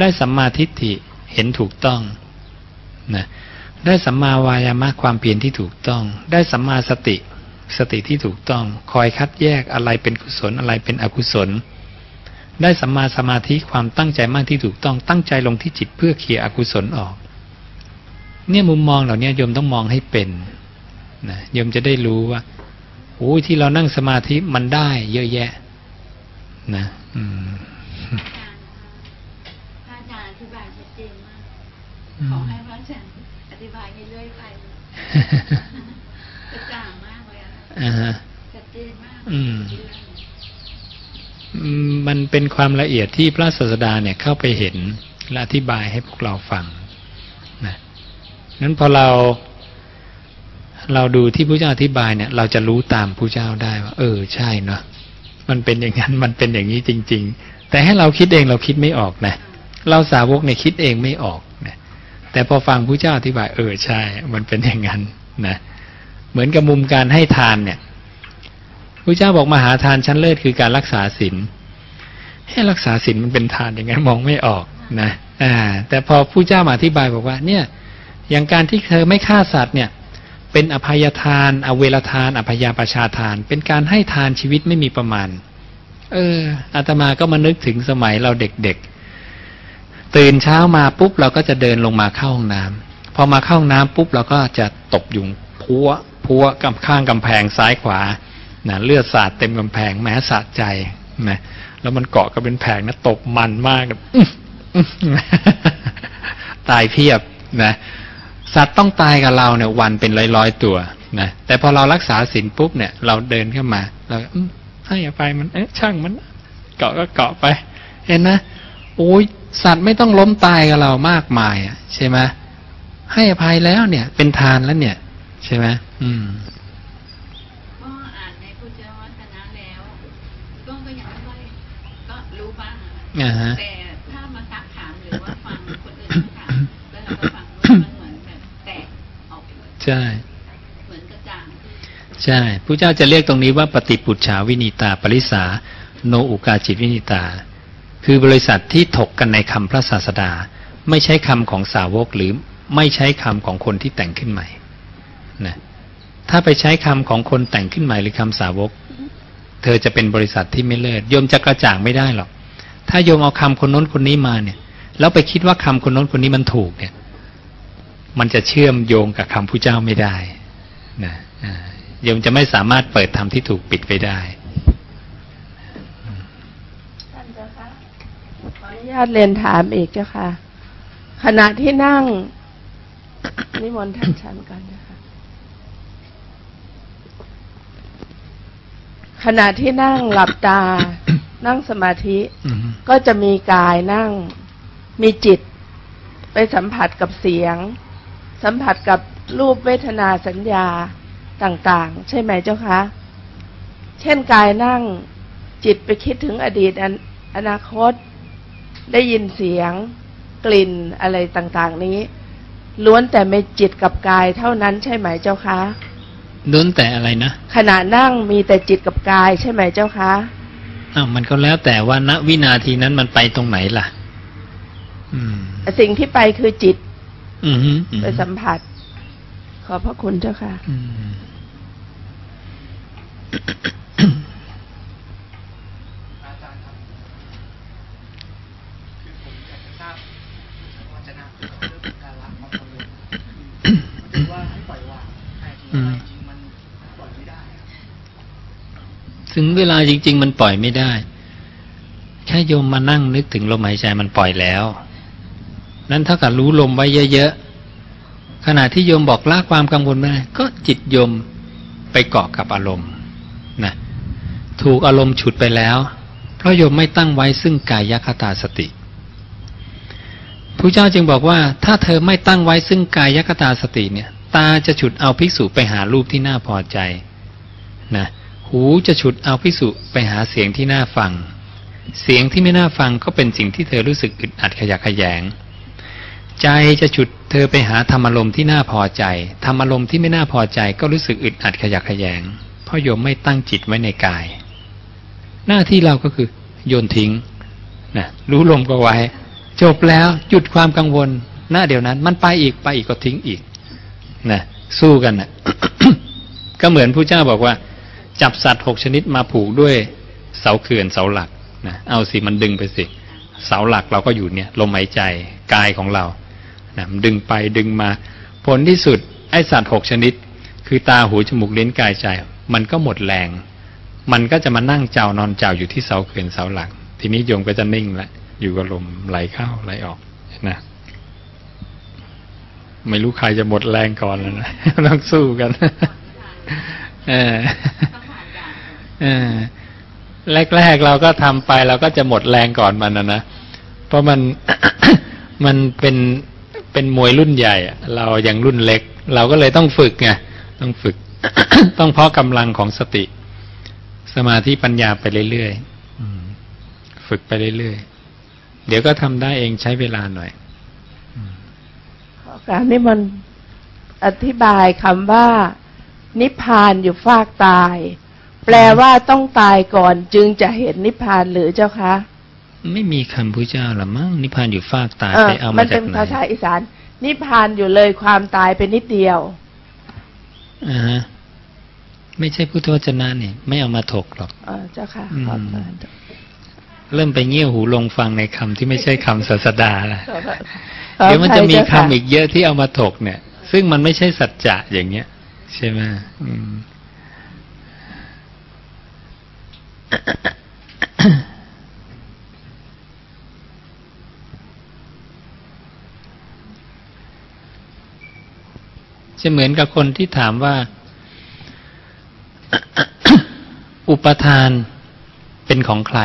ได้สัมมาทิฏฐิเห็นถูกต้องนะได้สัมมาวายามะความเพียรที่ถูกต้อง ได้สัมมาสติ สติที่ถูกต้อง คอยคัดแยกอะไรเป็นกุศลอะไรเป็นอกุศล ได้สัมมาสมาธิความตั้งใจมากที่ถูกต้อง ตั้งใจลงที่จิตเพื่อเคลียร์อกุศลออก เนี่ยมุมมองเหล่านี้โยมต้องมองให้เป็นนะโยมจะได้รู้ว่า โอ้ยที่เรานั่งสมาธิมันได้ เยอะแยะ นะ อืมพระอาจารย์อธิบายชัดเจนมากขอให้พระอาจารย์อธิบายให้เรื่อยไปกระจ่างมากเลยอะอ่าฮะชัดเจนมากอืมอืมมันเป็นความละเอียดที่พระศาสดาเนี่ยเข้าไปเห็นและอธิบายให้พวกเราฟังนะนั้นพอเรา เราดูที่พระเจ้าอธิบายเนี่ย เราจะรู้ตามพระเจ้าได้ว่า เออใช่เนาะมันเป็นอย่างนั้นมันเป็นอย่างนี้จริง ๆ แต่ให้เราคิดเองเราคิดไม่ออกนะเราสาวกเนี่ยคิดเองไม่ออกนะแต่พอฟังพระเจ้าอธิบาย เออใช่ มันเป็นอย่างนั้นนะเหมือนกับมุมการให้ทานเนี่ยพระเจ้าบอกมหาทานชั้นเลิศคือการรักษาศีลให้รักษาศีลมันเป็นทานอยังไงมองไม่ออกนะอ่า แต่พอผู้เจ้ามาอธิบายบอกว่า เนี่ย อย่างการที่เธอไม่ฆ่าสัตว์เนี่ย เป็นอภัยทาน อเวรทาน อภยาประชาทาน เป็นการให้ทานชีวิตไม่มีประมาณ เอออาตมาก็มานึกถึงสมัยเราเด็กๆ ตื่นเช้ามาปุ๊บเราก็จะเดินลงมาเข้าห้องน้ำพอมาเข้าห้องน้ำปุ๊บเราก็จะตบยุงพัวพัวกำข้างกำแพงซ้ายขวานะเลือดสาดเต็มกำแพงแม้สะใจนะแล้วมันเกาะก็เป็นแผงนะตบมันมากตายเพียบนะ สัตว์ต้องตายกับเราเนี่ยวันเป็นร้อยๆตัวนะแต่พอเรารักษาศีลปุ๊บเนี่ย เราเดินเข้ามาเราก็อืมให้อภัยมันเอ๊ะช่างมัน เกาะก็เกาะไป เห็นนะโอ้ยสัตว์ไม่ต้องล้มตายกับเรามากมายอะใช่ไหมให้อภัยแล้วเนี่ย เป็นทานแล้วเนี่ย ใช่ไหมอืมก็อ่านในพุทธวจนะแล้วก็ก็ยังไม่ค่อยก็รู้บ้างอะอ่าฮะแต่ถ้ามาซักถามหรือว่า ใช่เหมือนกระจ่างขึ้นใช่พระเจ้าจะเรียกตรงนี้ว่าปฏิปุจฉาวินิตา ปริสาโนอุกาจิตวินิตา คือบริษัทที่ถกกันในคำพระศาสดา ไม่ใช้คำของสาวกหรือไม่ใช้คำของคนที่แต่งขึ้นใหม่นะถ้าไปใช้คำของคนแต่งขึ้นใหม่หรือคำสาวก เธอจะเป็นบริษัทที่ไม่เลิศโยมจะกระจ่างไม่ได้หรอกถ้าโยมเอาคำคนโน้นคนนี้มาเนี่ยแล้วไปคิดว่าคำคนโน้นคนนี้มันถูกเนี่ย มันจะเชื่อมโยงกับคำผู้เจ้าไม่ได้นะอ่าโยมจะไม่สามารถเปิดธรรมที่ถูกปิดไปได้ท่านเจ้าคะขออนุญาตเรียนถามอีกเจ้าค่ะ ขณะที่นั่ง นิมนต์ท่านชันกันนะคะขณะที่นั่งหลับตา นั่งสมาธิอืมก็จะมีกายนั่ง มีจิต ไปสัมผัสกับเสียง สัมผัสกับรูปเวทนาสัญญาต่างๆ ใช่ไหมเจ้าคะ เช่นกายนั่งจิตไปคิดถึงอดีตอนอนาคต ได้ยินเสียง กลิ่นอะไรต่างๆ นี้ ล้วนแต่ไม่จิตกับกายเท่านั้นใช่ไหมเจ้าคะล้วนแต่อะไรนะขณะนั่งมีแต่จิตกับกายใช่ไหมเจ้าคะอ้าวมันก็แล้วแต่ว่าณวินาทีนั้นมันไปตรงไหนล่ะ อืม สิ่งที่ไปคือจิต อืมฮึอืมไปสัมผัส ขอบพระคุณเจ้าค่ะอืมอาจารย์ครับคือผมอยากจะทราบวจนะเรื่องการละความกังวลคือว่าให้ปล่อยวางแต่จริงๆจริงๆมันปล่อยไม่ได้อะถึงเวลาจริง ๆ มันปล่อยไม่ได้ แค่โยมมานั่งนึกถึงลมหายใจมันปล่อยแล้ว นั่นเท่ากับรู้ลมไว้เยอะๆขณะที่โยมบอกละความกังวลไม่ได้ก็จิตโยมไปเกาะกับอารมณ์นะถูกอารมณ์ฉุดไปแล้ว เพราะโยมไม่ตั้งไว้ซึ่งกายคตาสติพระเจ้าจึงบอกว่า ถ้าเธอไม่ตั้งไว้ซึ่งกายคตาสติเนี่ย ตาจะฉุดเอาภิกษุไปหารูปที่น่าพอใจนะหูจะฉุดเอาภิกษุไปหาเสียงที่น่าฟัง เสียงที่ไม่น่าฟังก็เป็นสิ่งที่เธอรู้สึกอึดอัดขยักขยง ใจจะฉุดเธอไปหาธรรมอารมณ์ที่น่าพอใจ ธรรมอารมณ์ที่ไม่น่าพอใจก็รู้สึกอึดอัดขยักขยง เพราะโยมไม่ตั้งจิตไว้ในกาย หน้าที่เราก็คือ โยนทิ้งนะรู้ลมก็ไว้ จบแล้วหยุดความกังวล หน้าเดียวนั้น มันไปอีกไปอีกก็ทิ้งอีกนะสู้กันนะก็เหมือนผู้เจ้าบอกว่า จับสัตว์หกชนิดมาผูกด้วย เสาเขื่อนเสาหลักนะเอาสิมันดึงไปสิ เสาหลักเราก็อยู่เนี่ย ลมหายใจกายของเรา นะดึงไปดึงมา ผลที่สุดไอสัตว์หกชนิด คือตาหูจมูกลิ้นกายใจ มันก็หมดแรง มันก็จะมานั่งเจ้านอนเจ้าอยู่ที่เสาเขื่อนเสาหลัก ทีนี้โยมก็จะนิ่งละอยู่กับลมไหลเข้าไหลออกนะไม่รู้ใครจะหมดแรงก่อนแล้วนะต้องสู้กันเออต้องผ่านด่านเออแรกๆเราก็ทำไปเราก็จะหมดแรงก่อนมันนะนะ เพราะมันมันเป็น เป็นมวยรุ่นใหญ่ เรายังรุ่นเล็ก เราก็เลยต้องฝึกไงต้องฝึก ต้องเพาะกำลังของสติ สมาธิปัญญาไปเรื่อยๆฝึกไปเรื่อยๆเดี๋ยวก็ทำได้เองใช้เวลาหน่อยอการนิมนอธิบายคำว่า นิพพานอยู่ฟากตาย แปลว่าต้องตายก่อนจึงจะเห็นนิพพานหรือเจ้าคะ ไม่มีคำพระเจ้าหรอมั้งนิพพานอยู่ฟากตายเออไปเอามัมานจาเป็กนไหนภาษาอีสาน นิพพานอยู่เลยความตายเป็นนิดเดียวอ่าฮะไม่ใช่พุทธวจนะนี่ไม่เอามาถกหรอกเออเจ้าค่ะอืมขอบคุณเริ่มไปเงี่ยวหูลงฟังในคำที่ไม่ใช่คำศาสดาแล้วขอบคุณเดี๋ยวมันจะมีขอคำภัยเจ้าอีกเยอะที่เอามาถกเนี่ย ซึ่งมันไม่ใช่สัจจะอย่างเงี้ย ใช่ไหมอืม จะเหมือนกับคนที่ถามว่า อุปทานเป็นของใคร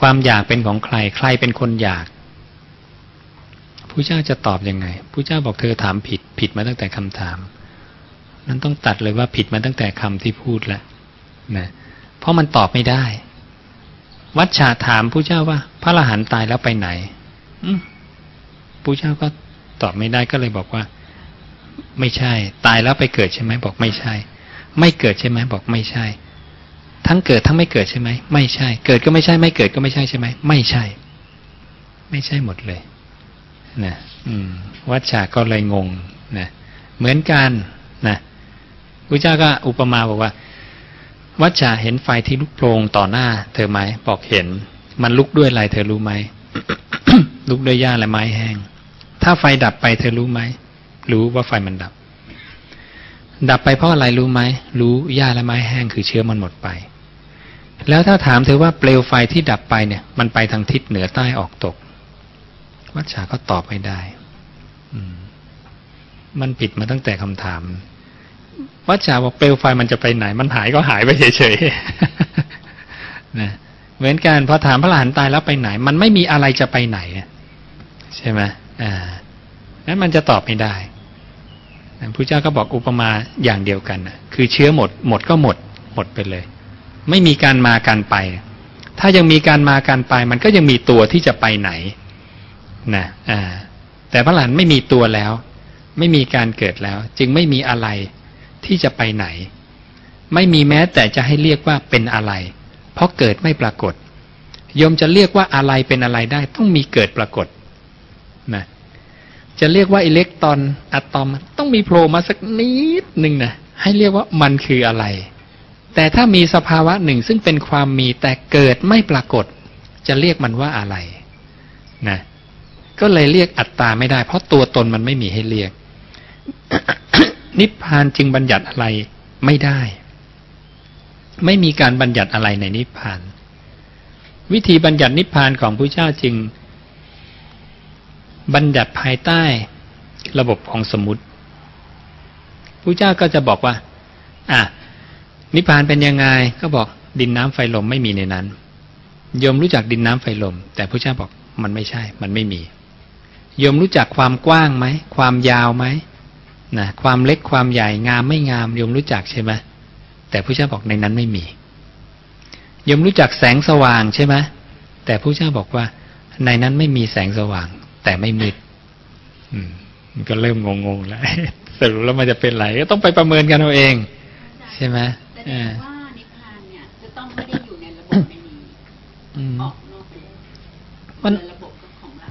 ความอยากเป็นของใคร ใครเป็นคนอยากผู้เจ้าจะตอบยังไงผู้เจ้าบอกเธอถามผิด ผิดมาตั้งแต่คำถาม นั้นต้องตัดเลยว่าผิดมาตั้งแต่คำที่พูดแล้วนะเพราะมันตอบไม่ได้ วัดฉาถามผู้เจ้าว่า พระอรหันต์ตายแล้วไปไหนผู้เจ้าก็ตอบไม่ได้ก็เลยบอกว่า ไม่ใช่ ตายแล้วไปเกิดใช่ไหมบอกไม่ใช่ ไม่เกิดใช่ไหมบอกไม่ใช่ ทั้งเกิดทั้งไม่เกิดใช่ไหมไม่ใช่ เกิดก็ไม่ใช่ ไม่เกิดก็ไม่ใช่ใช่ไหมไม่ใช่ ไม่ใช่หมดเลยนะอืมวัดฉาก็เลยงงนะเหมือนกันนะพระเจ้าก็อุปมาบอกว่า วัดฉาเห็นไฟที่ลุกโพลงต่อหน้า เธอไหมบอกเห็น มันลุกด้วยอะไรเธอรู้ไหมลุกด้วยหญ้าและไม้แห้ง ถ้าไฟดับไปเธอรู้ไหม รู้ว่าไฟมันดับ ดับไปเพราะอะไรรู้ไหม รู้หญ้าและไม้แห้งคือเชื้อมันหมดไป แล้วถ้าถามเธอว่าเปลวไฟที่ดับไปเนี่ย มันไปทางทิศเหนือใต้ออกตก วัชชาก็ตอบไม่ได้ มันผิดมาตั้งแต่คำถาม วัชชาบอกเปลวไฟมันจะไปไหน มันหายก็หายไปเฉยๆนะเหมือนกันพอถามพระหลานตายแล้วไปไหน มันไม่มีอะไรจะไปไหนใช่ไหมอ่านั้นมันจะตอบไม่ได้ พระเจ้าก็บอกอุปมาอย่างเดียวกันนะคือเชื้อหมด หมดก็หมด หมดไปเลย ไม่มีการมาการไป ถ้ายังมีการมาการไป มันก็ยังมีตัวที่จะไปไหนนะอ่าแต่พระหลานไม่มีตัวแล้ว ไม่มีการเกิดแล้ว จึงไม่มีอะไรที่จะไปไหน ไม่มีแม้แต่จะให้เรียกว่าเป็นอะไร เพราะเกิดไม่ปรากฏโยมจะเรียกว่าอะไรเป็นอะไรได้ ต้องมีเกิดปรากฏนะ จะเรียกว่าอิเล็กตรอนอะตอม ต้องมีโผล่มาสักนิดหนึ่งนะให้เรียกว่ามันคืออะไร แต่ถ้ามีสภาวะหนึ่งซึ่งเป็นความมีแต่เกิดไม่ปรากฏ จะเรียกมันว่าอะไรนะก็เลยเรียกอัตตาไม่ได้ เพราะตัวตนมันไม่มีให้เรียก นิพพานจึงบัญญัติอะไรไม่ได้ ไม่มีการบัญญัติอะไรในนิพพาน วิธีบัญญัตินิพพานของพระเจ้าจึง บัญญัติภายใต้ระบบของสมมติพระเจ้าก็จะบอกว่า อะ นิพพานเป็นยังไง ก็บอกดินน้ำไฟลมไม่มีในนั้น โยมรู้จักดินน้ำไฟลม แต่พระเจ้าบอกมันไม่ใช่ มันไม่มี โยมรู้จักความกว้างไหม ความยาวไหมนะความเล็กความใหญ่งามไม่งามโยมรู้จักใช่ไหมแต่พระเจ้าบอกในนั้นไม่มีโยมรู้จักแสงสว่างใช่ไหมแต่พระเจ้าบอกว่าในนั้นไม่มีแสงสว่าง แต่ไม่มืดอืมมันก็เริ่มงงๆแล้วสรุปแล้วมันจะเป็นไรก็ต้องไปประเมินกันเอาเอง ใช่ไหมแสดอ่างว่านิพพานเนี่ยจะต้องไม่ได้อยู่ในระบบไม่มีอืมออกนอกไปเลยมันในระบบของเรา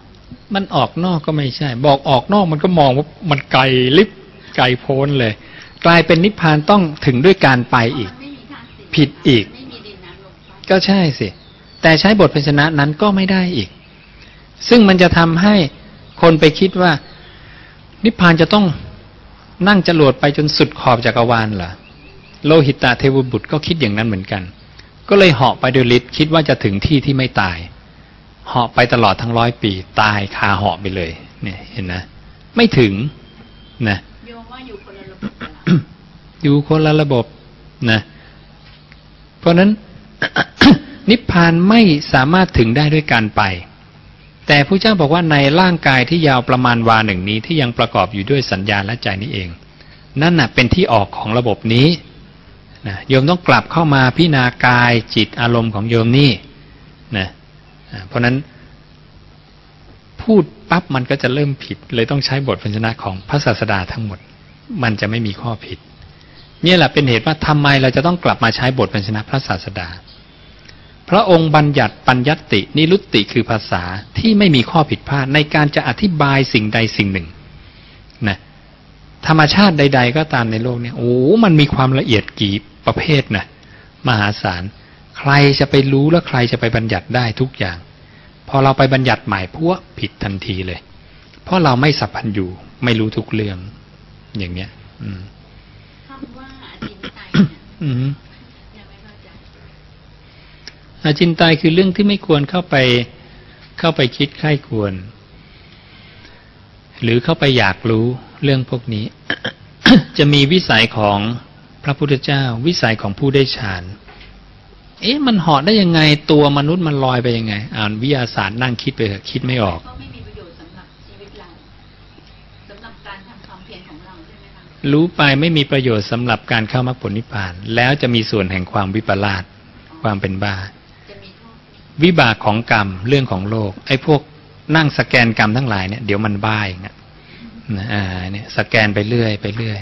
มันออกนอกก็ไม่ใช่ บอกออกนอกมันก็มองว่ามันไกลลิบไกลโพ้นเลย กลายเป็นนิพพานต้องถึงด้วยการไปอีกมันไม่มีธาตุสี่ผิดอีกไม่มีดินน้ำลมไฟก็ใช่สิ แต่ใช้บทพยัญชนะนั้นก็ไม่ได้อีก ซึ่งมันจะทำให้คนไปคิดว่า นิพพานจะต้องนั่งจรวดไปจนสุดขอบจักรวาลเหรอโลหิตตาเทวบุตรก็คิดอย่างนั้นเหมือนกัน ก็เลยเหาะไปโดยฤทธิ์คิดว่าจะถึงที่ที่ไม่ตายเหาะไปตลอดทั้งร้อยปี ตายคาเหาะไปเลย เนี่ยเห็นนะ ไม่ถึงนะโยมว่าอยู่คนละระบบกับเราอยู่คนละระบบนะ เพราะฉะนั้นนิพพานไม่สามารถถึงได้ด้วยการไป แต่พระเจ้าบอกว่าในร่างกายที่ยาวประมาณวาหนึ่งนี้ที่ยังประกอบอยู่ด้วยสัญญาและใจนี้เอง นั่นน่ะเป็นที่ออกของระบบนี้นะโยมต้องกลับเข้ามาพิจารณากายจิตอารมณ์ของโยมนี่นะเพราะนั้นพูดปั๊บมันก็จะเริ่มผิด เลยต้องใช้บทพยัญชนะของพระศาสดาทั้งหมด มันจะไม่มีข้อผิดเนี่ยแหละเป็นเหตุว่าทำไมเราจะต้องกลับมาใช้บทพันชนะพระศาสดา พระองค์บัญญัติปัญญัตินิรุตติคือภาษาที่ไม่มีข้อผิดพลาดในการจะอธิบายสิ่งใดสิ่งหนึ่งนะธรรมชาติใด ๆ ก็ตามในโลกเนี่ยโอ้มันมีความละเอียดกี่ประเภทนะมหาศาล ใครจะไปรู้และใครจะไปบัญญัติได้ทุกอย่าง พอเราไปบัญญัติใหม่พวกผิดทันทีเลย เพราะเราไม่สัพพันอยู่ไม่รู้ทุกเรื่อง อย่างเนี้ย อืมคำว่าอจินไตย อาจินไตยคือเรื่องที่ไม่ควรเข้าไปเข้าไปคิดใคร่ควร หรือเข้าไปอยากรู้เรื่องพวกนี้ จะมีวิสัยของพระพุทธเจ้า วิสัยของผู้ได้ฌานเอ๊ะมันเหาะได้ยังไงตัวมนุษย์มันลอยไปยังไง อ่านวิทยาศาสตร์นั่งคิดไปเถอะคิดไม่ออกก็ไม่มีประโยชน์สำหรับชีวิตเราสำหรับการทำความเพียรของเราใช่ไหมคะรู้ไปไม่มีประโยชน์สำหรับการเข้ามรรคผลนิพพาน แล้วจะมีส่วนแห่งความวิปลาสความเป็นบ้าจะมีโทษ วิบากของกรรมเรื่องของโลก ไอ้พวกนั่งสแกนกรรมทั้งหลายเนี่ยเดี๋ยวมันบ้าเองอะนะอ่าเนี่ยสแกนไปเรื่อยไปเรื่อย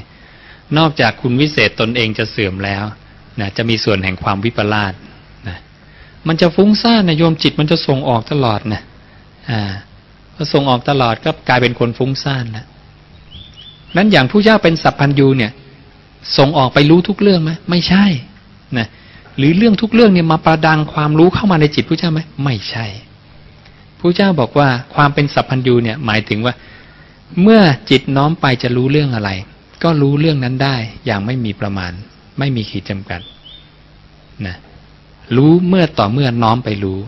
นอกจากคุณวิเศษตนเองจะเสื่อมแล้วนะจะมีส่วนแห่งความวิปลาสนะมันจะฟุ้งซ่านนะโยมจิตมันจะส่งออกตลอดนะอ่าพอส่งออกตลอดก็กลายเป็นคนฟุ้งซ่านแล้วนั้นอย่างผู้เจ้าเป็นสัพพัญญูเนี่ย ส่งออกไปรู้ทุกเรื่องไหมไม่ใช่ หรือเรื่องทุกเรื่องเนี่ยมาประดังความรู้เข้ามาในจิตผู้เจ้าไหมไม่ใช่ผู้เจ้าบอกว่าความเป็นสัพพัญญูเนี่ยหมายถึงว่า เมื่อจิตน้อมไปจะรู้เรื่องอะไร ก็รู้เรื่องนั้นได้อย่างไม่มีประมาณ ไม่มีขีดจำกัดนะรู้เมื่อต่อเมื่อน้อมไปรู้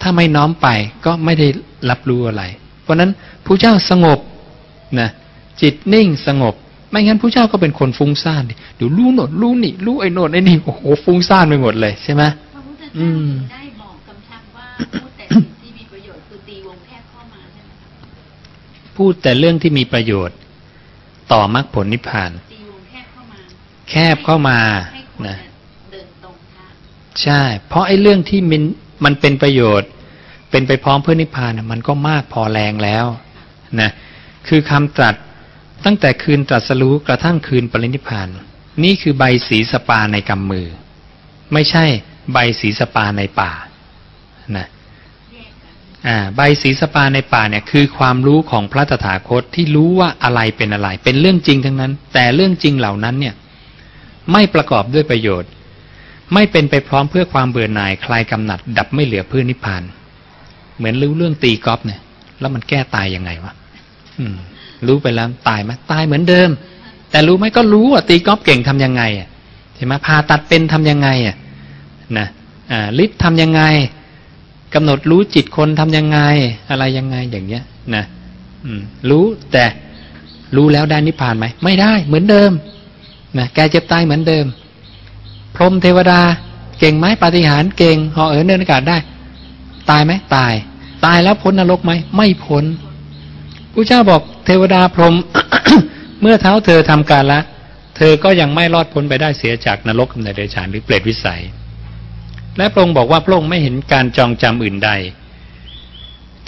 ถ้าไม่น้อมไปก็ไม่ได้รับรู้อะไร เพราะฉะนั้นผู้เจ้าสงบนะจิตนิ่งสงบ ไม่งั้นผู้เจ้าก็เป็นคนฟุ้งซ่านดิเดี๋ยวรู้โน่นรู้นี่รู้ไอ้โน่นไอ้นี่โอ้โหฟุ้งซ่านไปหมดเลยใช่ไหมพระพุทธอืเจ้ามถึงได้บอกกำชับว่าพูดแต่สิ่งที่มีประโยชน์คือตีวงแคบเข้ามาใช่ไหมคะพูดแต่เรื่องที่มีประโยชน์ ต่อมรรคผลนิพพานตีวงแคบเข้ามา แคบเข้ามาให้คนนะเดินตรงทางใช่ เพราะไอ้เรื่องที่มันมันเป็นประโยชน์ เป็นไปพร้อมเพื่อนิพพานน่ะมันก็มากพอแรงแล้วนะคือคำตรัส ตั้งแต่คืนตรัสรู้กระทั่งคืนปรินิพาน นี่คือใบสีสปาในกำมือ ไม่ใช่ใบสีสปาในป่านะใบสีสปาในป่าเนี่ยคือความรู้ของพระตถาคตที่รู้ว่าอะไรเป็นอะไร เป็นเรื่องจริงทั้งนั้น แต่เรื่องจริงเหล่านั้นเนี่ยไม่ประกอบด้วยประโยชน์ ไม่เป็นไปพร้อมเพื่อความเบื่อหน่ายคลายกำหนัด ดับไม่เหลือเพื่อนิพพาน เหมือนรู้เรื่องตีกอล์ฟเนี่ย แล้วมันแก้ตายยังไงวะอืม รู้ไปแล้วตายไหมตายเหมือนเดิม แต่รู้ไหมก็รู้อะตีกอล์ฟเก่งทำยังไงอะใช่ไหมผ่าตัดเป็นทำยังไงอะนะอ่าฤทธิ์ทำยังไงกำหนดรู้จิตคนทำยังไง อะไรยังไงอย่างเงี้ยนะอืมรู้แต่รู้แล้วได้นิพพานไหมไม่ได้เหมือนเดิมนะแกเจ็บตายเหมือนเดิม พรหมเทวดา เก่งไหมปาฏิหาริย์เก่งหาะเอินเดินอากาศได้ ตายไหมตาย ตายแล้วพ้นนรกไหมไม่พ้น พระเจ้าบอกเทวดาพรหมเมื่อเท้าเธอทำการละ เธอก็ยังไม่รอดพ้นไปได้เสียจากนรกกำเนิดเดรัจฉานหรือเปรตวิสัย และพระองค์บอกว่าพระองค์ไม่เห็นการจองจำอื่นใด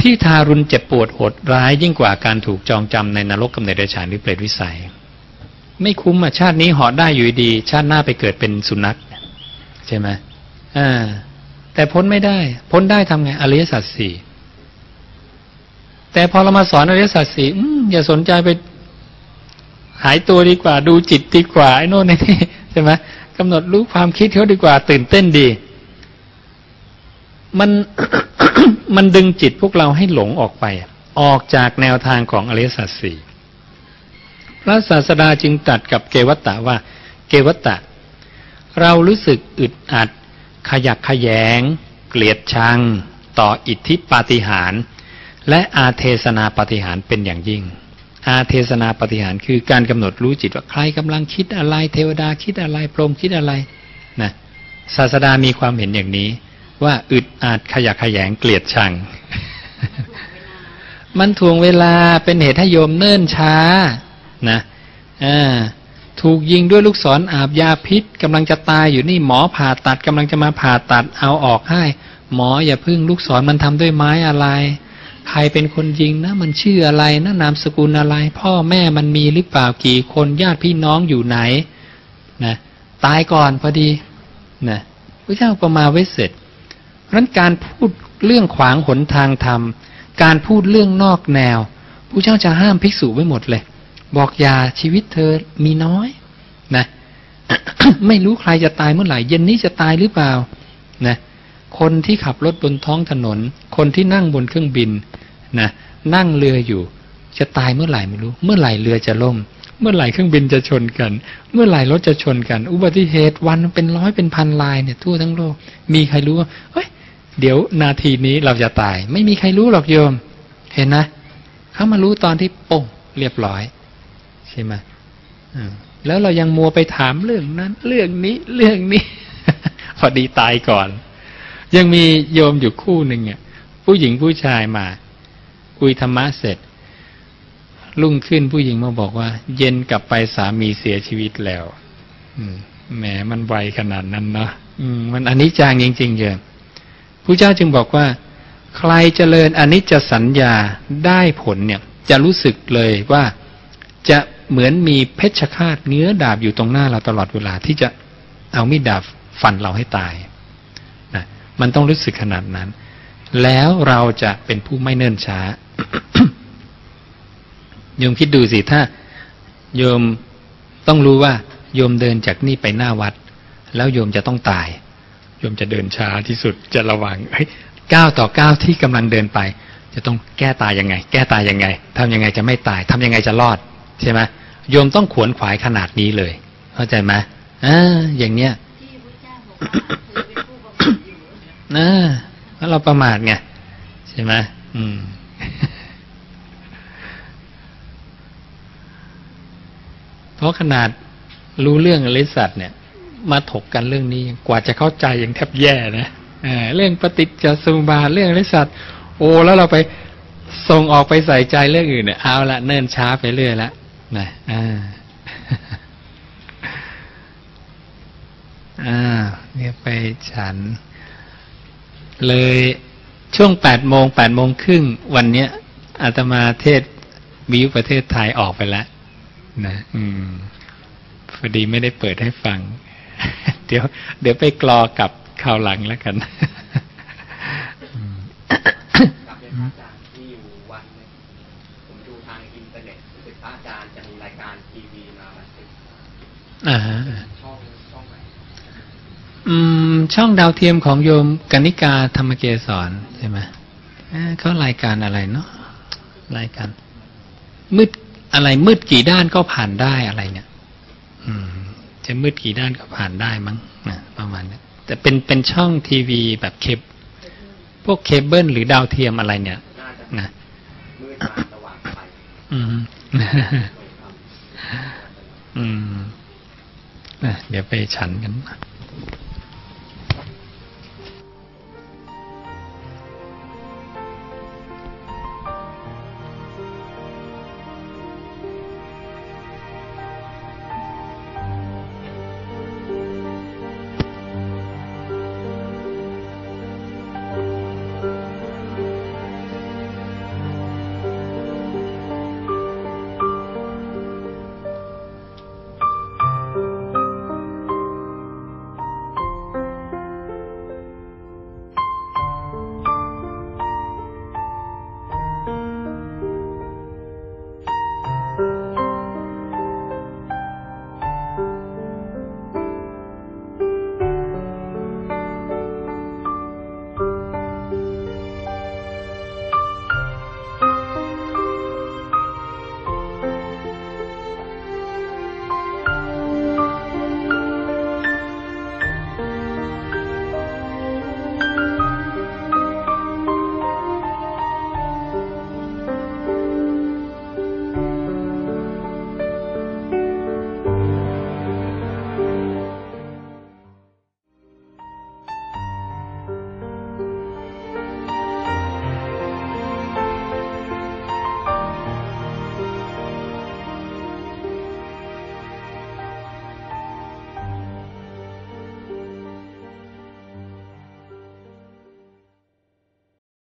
ที่ทารุณเจ็บปวดโหดร้ายยิ่งกว่าการถูกจองจำในนรกกำเนิดเดรัจฉานหรือเปรตวิสัย ไม่คุ้มอะชาตินี้หาะได้อยู่ดี ชาติหน้าไปเกิดเป็นสุนัขใช่ไหมอ่าแต่พ้นไม่ได้ พ้นได้ทำไงอริยสัจสี่ แต่พอเรามาสอนอริยสัจสี่อย่าสนใจไปหายตัวดีกว่า ดูจิตดีกว่าไอ้โน่นไอ้นี่ใช่ไหมกำหนดรู้ความคิดเขาดีกว่า ตื่นเต้นดี มันมันดึงจิตพวกเราให้หลงออกไป ออกจากแนวทางของอริยสัจสี่พระศาสดาจึงตรัสกับเกวัตตะว่า เกวัตตะ เรารู้สึกอึดอัด ขยักขยงเกลียดชัง ต่ออิทธิปาฏิหาริย์ และอาเทศนาปฏิหารเป็นอย่างยิ่ง อาเทศนาปฏิหารคือการกำหนดรู้จิตว่าใครกำลังคิดอะไรเทวดาคิดอะไรพรหมคิดอะไรนะศาสดามีความเห็นอย่างนี้ ว่าอึดอัดขยักขยงเกลียดชัง มันถ่วงเวลาเป็นเหตุให้โยมเนิ่นช้านะอ่าถูกยิงด้วยลูกศรออาบยาพิษกำลังจะตายอยู่นี่หมอผ่าตัดกำลังจะมาผ่าตัดเอาออกให้ หมออย่าพึ่งลูกศรมันทำด้วยไม้อะไร ใครเป็นคนยิงนะ มันชื่ออะไรนะนามสกุลอะไร พ่อแม่มันมีหรือเปล่ากี่คนญาติพี่น้องอยู่ไหนนะตายก่อนพอดีนะพระเจ้าประมาไว้เสร็จเพราะฉะนั้นการพูดเรื่องขวางหนทางธรรม การพูดเรื่องนอกแนวพระเจ้าจะห้ามภิกษุไว้หมดเลย บอกอย่าชีวิตเธอมีน้อยนะไม่รู้ใครจะตายเมื่อไหร่ เย็นนี้จะตายหรือเปล่านะคนที่ขับรถบนท้องถนน คนที่นั่งบนเครื่องบิน นะนั่งเรืออยู่ จะตายเมื่อไหร่ไม่รู้ เมื่อไหร่เรือจะล่ม เมื่อไหร่เครื่องบินจะชนกัน เมื่อไหร่รถจะชนกัน อุบัติเหตุวันเป็นร้อยเป็นพันลายเนี่ยทั่วทั้งโลก มีใครรู้ว่าเฮ้ยเดี๋ยวนาทีนี้เราจะตาย ไม่มีใครรู้หรอกโยม เห็นนะเขามารู้ตอนที่ป้งเรียบร้อย ใช่ไหมแล้วเรายังมัวไปถามเรื่องนั้น เรื่องนี้เรื่องนี้ พอดีตายก่อน ยังมีโยมอยู่คู่หนึ่งอะผู้หญิงผู้ชายมา คุยธรรมะเสร็จ รุ่งขึ้นผู้หญิงมาบอกว่า เย็นกลับไปสามีเสียชีวิตแล้วแหมมันไวขนาดนั้นเนาะมมันอนิจจังจริงๆเยอะผู้เจ้าจึงบอกว่า ใครเจริญอนิจจสัญญาได้ผลเนี่ย จะรู้สึกเลยว่าจะเหมือนมีเพชฌฆาตเงื้อดาบอยู่ตรงหน้าเราตลอดเวลาที่จะเอามีดดาบฟันเราให้ตายนะมันต้องรู้สึกขนาดนั้น แล้วเราจะเป็นผู้ไม่เนิ่นช้า โยมคิดดูสิถ้า โยมต้องรู้ว่า โยมเดินจากนี่ไปหน้าวัด แล้วโยมจะต้องตาย โยมจะเดินช้าที่สุดจะระวังเฮ้ยก้าวต่อก้าวที่กำลังเดินไป จะต้องแก้ตายยังไง แก้ตายยังไงทำยังไงจะไม่ตายทำยังไงจะรอด ใช่ไหมโยมต้องขวนขวายขนาดนี้เลย เข้าใจไหมอ่าอย่างเนี้ยที่พระเจ้าบอกว่าเธอเป็นผู้ประมาทอยู่อ่าเพราะเราประมาทไงใช่ไหมอืม เพราะขนาดรู้เรื่องอริสัตเนี่ย มาถกกันเรื่องนี้กว่าจะเข้าใจยังแทบแย่นะเรื่องปฏิจจสมุปบาทเรื่องอริสัตโอ้แล้วเราไปส่งออกไปใส่ใจเรื่องอื่นเนี่ยเอาละเนิ่นช้าไปเรื่อยละนะอ่าอ่าเนี่ยไปฉันเลย ช่วงแปดโมงแปดโมงครึ่งวันเนี้ยอาตมาเทศวิวประเทศไทยออกไปแล้วนะอืมพอดีไม่ได้เปิดให้ฟัง เดี๋ยว เดี๋ยวไปกรอกับข่าวหลังแล้วกันอืมกับเป็นพระอา อืม ช่องดาวเทียมของโยมกนิกาธรรมเกศรใช่ไหมเขารายการอะไรเนาะรายการมืดอะไรมืดกี่ด้านก็ผ่านได้อะไรเนี่ย อืม จะมืดกี่ด้านก็ผ่านได้มั้งนะประมาณนี้แต่เป็นเป็นช่องทีวีแบบเคบพวกเคเบิลหรือดาวเทียมอะไรเนี่ยนะอืมอืมเดี๋ยวไปฉันกัน